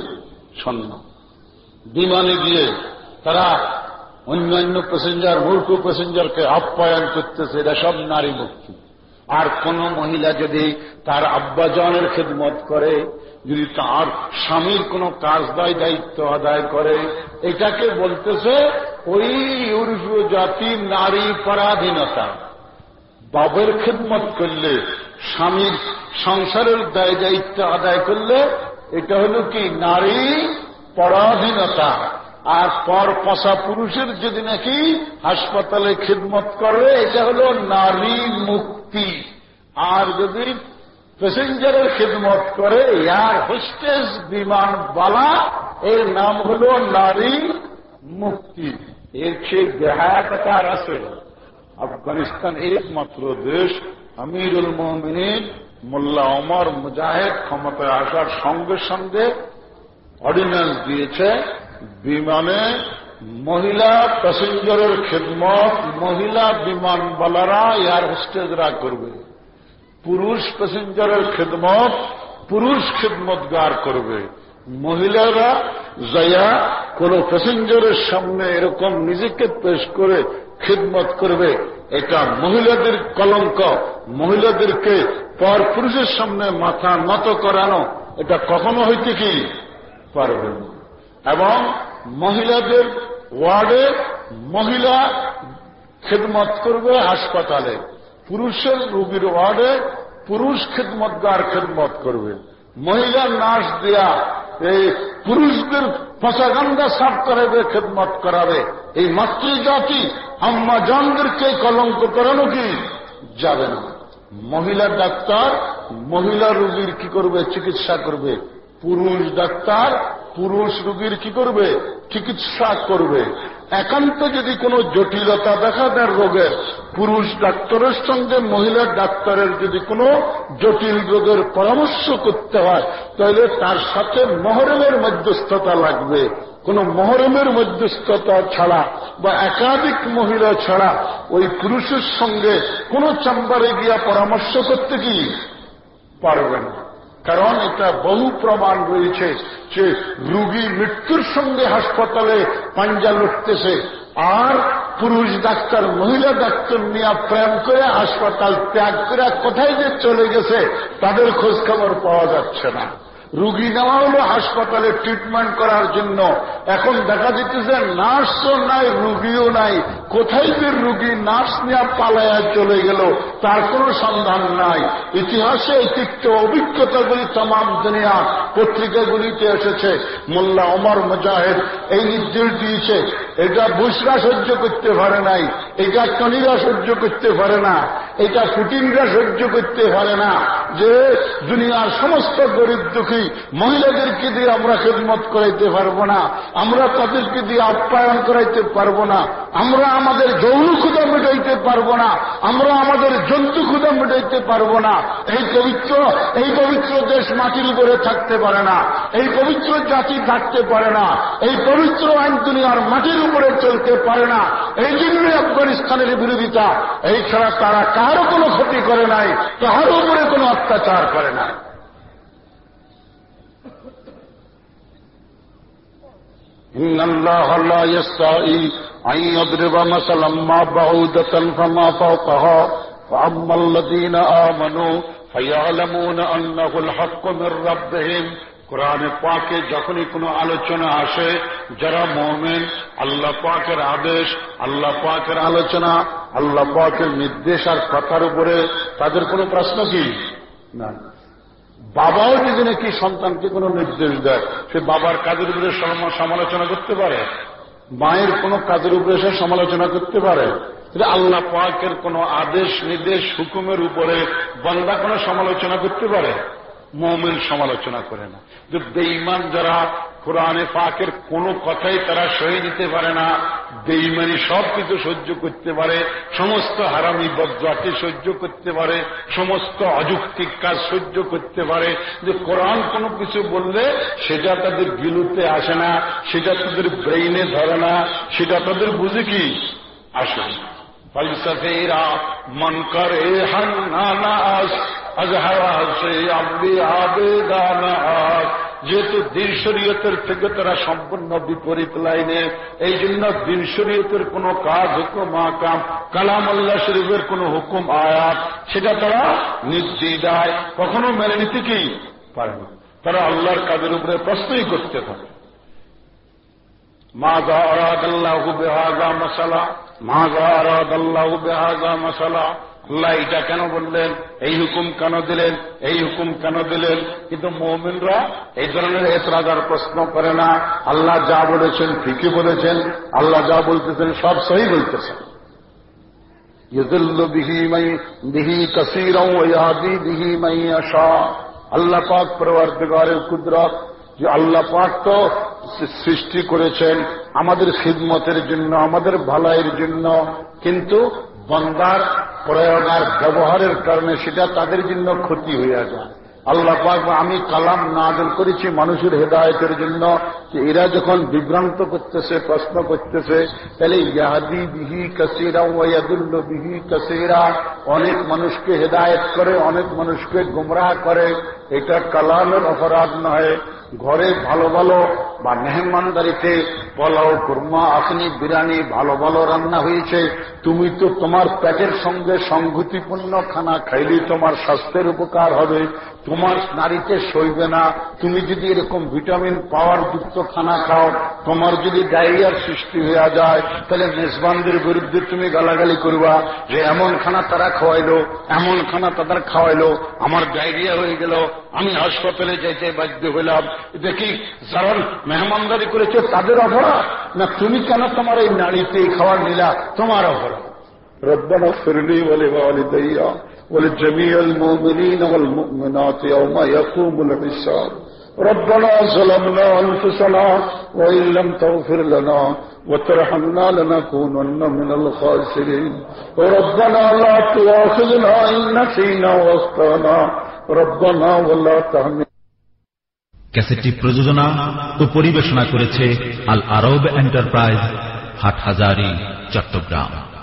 সন্ন বিমানে গিয়ে তারা অন্যান্য প্যাসেঞ্জার, মূর্খ প্যাসেঞ্জারকে আপ্যায়ন করতেছে। এটা সব নারী মুক্তি আর কোন মহিলা যদি তার আব্বাজনের খেদমত করে, যদি তার স্বামীর কোন কাজ দায় দায়িত্ব আদায় করে, এটাকে বলতেছে ওই ইউরোপীয় জাতির নারী পরাধীনতা। বাবের খেদমত করলে, স্বামীর সংসারের দায় দায়িত্ব আদায় করলে, এটা হল কি? নারী পরাধীনতা। আর পর পশা পুরুষের যদি নাকি হাসপাতালে খিদমত করে, এটা হল নারী মুক্তি। আর যদি প্যাসেঞ্জারের খিদমত করে, এয়ার হোস্টেস বিমান বালা, এর নাম হল নারী মুক্তি। এর চেয়ে বেহায়াত আর আছে? আফগানিস্তান একমাত্র দেশ, আমিরুল মোমিন মোল্লা অমর মুজাহেদ ক্ষমতায় আসার সঙ্গে সঙ্গে অর্ডিন্যান্স দিয়েছে, বিমানে মহিলা প্যাসেঞ্জারের খেদমত, মহিলা বিমানবালারা এয়ার হোস্টেজরা করবে। পুরুষ প্যাসেঞ্জারের খেদমত, পুরুষ খেদমতগার করবে। মহিলারা যাইয়া কোন প্যাসেঞ্জারের সামনে এরকম নিজেকে পেশ করে খিদমত করবে। এটা মহিলাদের কলঙ্ক। মহিলাদেরকে পর পুরুষের সামনে মাথা নত করানো, এটা কখনো হইতে কি? পারবে না। এবং মহিলাদের ওয়ার্ডে মহিলা খেদমত করবে হাসপাতালে। পুরুষের রোগীর ওয়ার্ডে পুরুষ খেদমতগার খেদমত করবে। মহিলা নার্স দেয়া এই পুরুষদের ফসাগান্ডা সাফ করাবে খেদমত করাবে। এই মাতৃজাতি আম্মা জানদেরকে কলঙ্ক করানো কি? যাবে না। মহিলা ডাক্তার, মহিলা রোগীর কি করবে? চিকিৎসা করবে। পুরুষ ডাক্তার, পুরুষ রোগীর কি করবে? চিকিৎসা করবে। একান্ত যদি কোনো জটিলতা দেখা দেয় রোগের, পুরুষ ডাক্তারের সঙ্গে মহিলা ডাক্তারের যদি কোনো জটিল রোগের পরামর্শ করতে হয়, তাহলে তার সাথে মহরমের মধ্যস্থতা লাগবে। কোন মহরমের মধ্যস্থতা ছাড়া বা একাধিক মহিলা ছাড়া ওই পুরুষের সঙ্গে কোন চাম্বারে গিয়া পরামর্শ করতে কি পারবেন না। কারণ এটা বহু প্রমাণ রয়েছে যে রুগী মৃত্যুর সঙ্গে হাসপাতালে পাঞ্জা লুটতেছে আর পুরুষ ডাক্তার, মহিলা ডাক্তার নিয়ে প্রেম করে হাসপাতাল ত্যাগ করে কোথায় যে চলে গেছে, তাদের খোঁজখবর পাওয়া যাচ্ছে না। রুগী নেওয়া হলো হাসপাতালে ট্রিটমেন্ট করার জন্য। এখন দেখা যেতেছে নার্সও নাই, রুগীও নাই। কোথায় যে রুগী নার্স নিয়ে পালায়া চলে গেল, তার কোনো সন্ধান নাই। ইতিহাসে ঐতিহ্য, অভিজ্ঞতাগুলি তমাম দুনিয়া পত্রিকাগুলিতে এসেছে। মোল্লা অমর মুজাহেদ এই নির্দেশ দিয়েছে, এটা বুসরা সহ্য করতে পারে নাই, এটা কনিরা সহ্য করতে পারে না, এটা পুটিনরা সহ্য করতে পারে না। যে দুনিয়ার সমস্ত গরিব দুঃখী মহিলাদেরকে দিয়ে আমরা খেদমত করাইতে পারব না, আমরা তাদেরকে দিয়ে আপ্যায়ন করাইতে পারব না, আমরা আমাদের যৌন ক্ষুদা মেটাইতে পারব না, আমরা আমাদের জন্তু ক্ষুদা মেটাইতে পারব না, এই পবিত্র এই পবিত্র দেশ মাটির উপরে থাকতে পারে না, এই পবিত্র জাতি থাকতে পারে না, এই পবিত্র আইন দুনিয়ার মাটির উপরে চলতে পারে না, এই জন্যই আফগানিস্তানের বিরোধিতা, এই ছাড়া তারা কারও কোনো ক্ষতি করে নাই, কারও উপরে কোনো অত্যাচার করে না إن الله لا يستعي أن يضرب مثلا ما بعودة فما فوقها فأما الذين آمنوا فيعلمون أنه الحق من ربهم কোরআনে পাকে যখনই কোনো আলোচনা আসে যারা মোমেন আল্লাহ পাকের আদেশ আল্লাহ পাকের আলোচনা আল্লাহ পাকের নির্দেশ আর কথার উপরে তাদের কোনো প্রশ্ন কি না বাবাও যদি নাকি সন্তানকে কোনো নির্দেশ দেয়, সে বাবার কাজের উপরে সমালোচনা করতে পারে? মায়ের কোনো কাজের উপরে সে সমালোচনা করতে পারে? আল্লাহ পাকের কোন আদেশ, নির্দেশ, হুকুমের উপরে বন্দা কোনো সমালোচনা করতে পারে? মোমেন সমালোচনা করে না। যে বেঈমান যারা কোরআনে পাকের কোনো কথাই তারা সহে নিতে পারে না, বেঈমানি সব কিছু সহ্য করতে পারে, সমস্ত হারামি বজ্রাকে সহ্য করতে পারে, সমস্ত অযৌক্তিক কাজ সহ্য করতে পারে, যে কোরআন কোনো কিছু বললে সেটা তাদের গিলুতে আসে না, সেটা তাদের ব্রেইনে ধরে না, সেটা তাদের বুঝে কি? আসে ফলসফেরা, মন যেহেতু দিন শরীয়তের থেকে তারা সম্পূর্ণ বিপরীত লাইনে এই জন্য দিন শরীয়তের কোন কাজ হুকুম আকাম কালাম আল্লাহ শরীফের কোন হুকুম আয়াত, সেটা তারা নির্দিদায় কখনো মেনে নিতে কি? পারে তারা আল্লাহর কাজের উপরে প্রশ্নই করতে থাকে মাযা আরাদাল্লাহু বিহাযা মাসালা মাযা আরাদাল্লাহু বিহাযা মাসালা আল্লাহ এটা কেন বললেন? এই হুকুম কেন দিলেন? এই হুকুম কেন দিলেন? কিন্তু মৌমিনরা এই ধরনের এতরাজার প্রশ্ন করে না। আল্লাহ যা বলেছেন ঠিকই বলেছেন। আল্লাহ যা বলতেছেন সব সহি বলতেছেন। আল্লাহ পাক প্রবর্তগারের কুদরত যে আল্লাহ পাক তো সৃষ্টি করেছেন আমাদের খিদমতের জন্য, আমাদের ভালাইয়ের জন্য। কিন্তু বন্দার প্রয়োগ আর ব্যবহারের কারণে সেটা তাদের জন্য ক্ষতি হইয়া যায়। আল্লাহ আমি কালাম নাজল করেছি মানুষের হেদায়তের জন্য যে এরা যখন বিভ্রান্ত করতেছে, প্রশ্ন করতেছে, তাহলে ইয়াদি বিহি কাসিরা ওয়াদুল্ল বিহি কাসিরা, অনেক মানুষকে হেদায়ত করে, অনেক মানুষকে গুমরাহ করে। এটা কালামের অপরাধ নয়। ঘরে ভালো ভালো বা মেহমানদারিতে পোলাও, কুরমা আখনি বিরিয়ানি, ভালো ভালো রান্না হয়েছে, তুমি তো তোমার পেটের সঙ্গে সংগতিপূর্ণ খানা খাইলেই তোমার স্বাস্থ্যের উপকার হবে, তোমার নারীতে সইবে না, তুমি যদি এরকম ভিটামিন পাওয়ার যুক্ত খানা খাও, তোমার যদি ডায়রিয়ার সৃষ্টি হয়ে যায়, তাহলে মেজবানদের বিরুদ্ধে তুমি গালাগালি করবা যে এমন খানা তারা খাওয়াইলো, এমন খানা তাদের খাওয়াইলো, আমার ডায়রিয়া হয়ে গেল, আমি হাসপাতালে যাইতে বাধ্য হইলাম দেখি যারা মেহমানদারি করেছে তাদের অপরাধ না তুমি কেন তোমার এই নারীতে খাওয়ার নিলা তোমার অপরাধ ربنا اغفر لي ولوالدي ولجميع المؤمنين والمؤمنات يوم يقوم الحساب ربنا ظلمنا انفسنا وان لم تغفر لنا وترحمنا لنكونن من الخاسرين ربنا لا تؤاخذنا ان نسينا واخطانا ربنا ولا تحمل ক্যাসেটটি প্রযোজনা ও পরিবেশনা করেছে আল আরব এন্টারপ্রাইজ হাট হাজারি চট্টগ্রাম।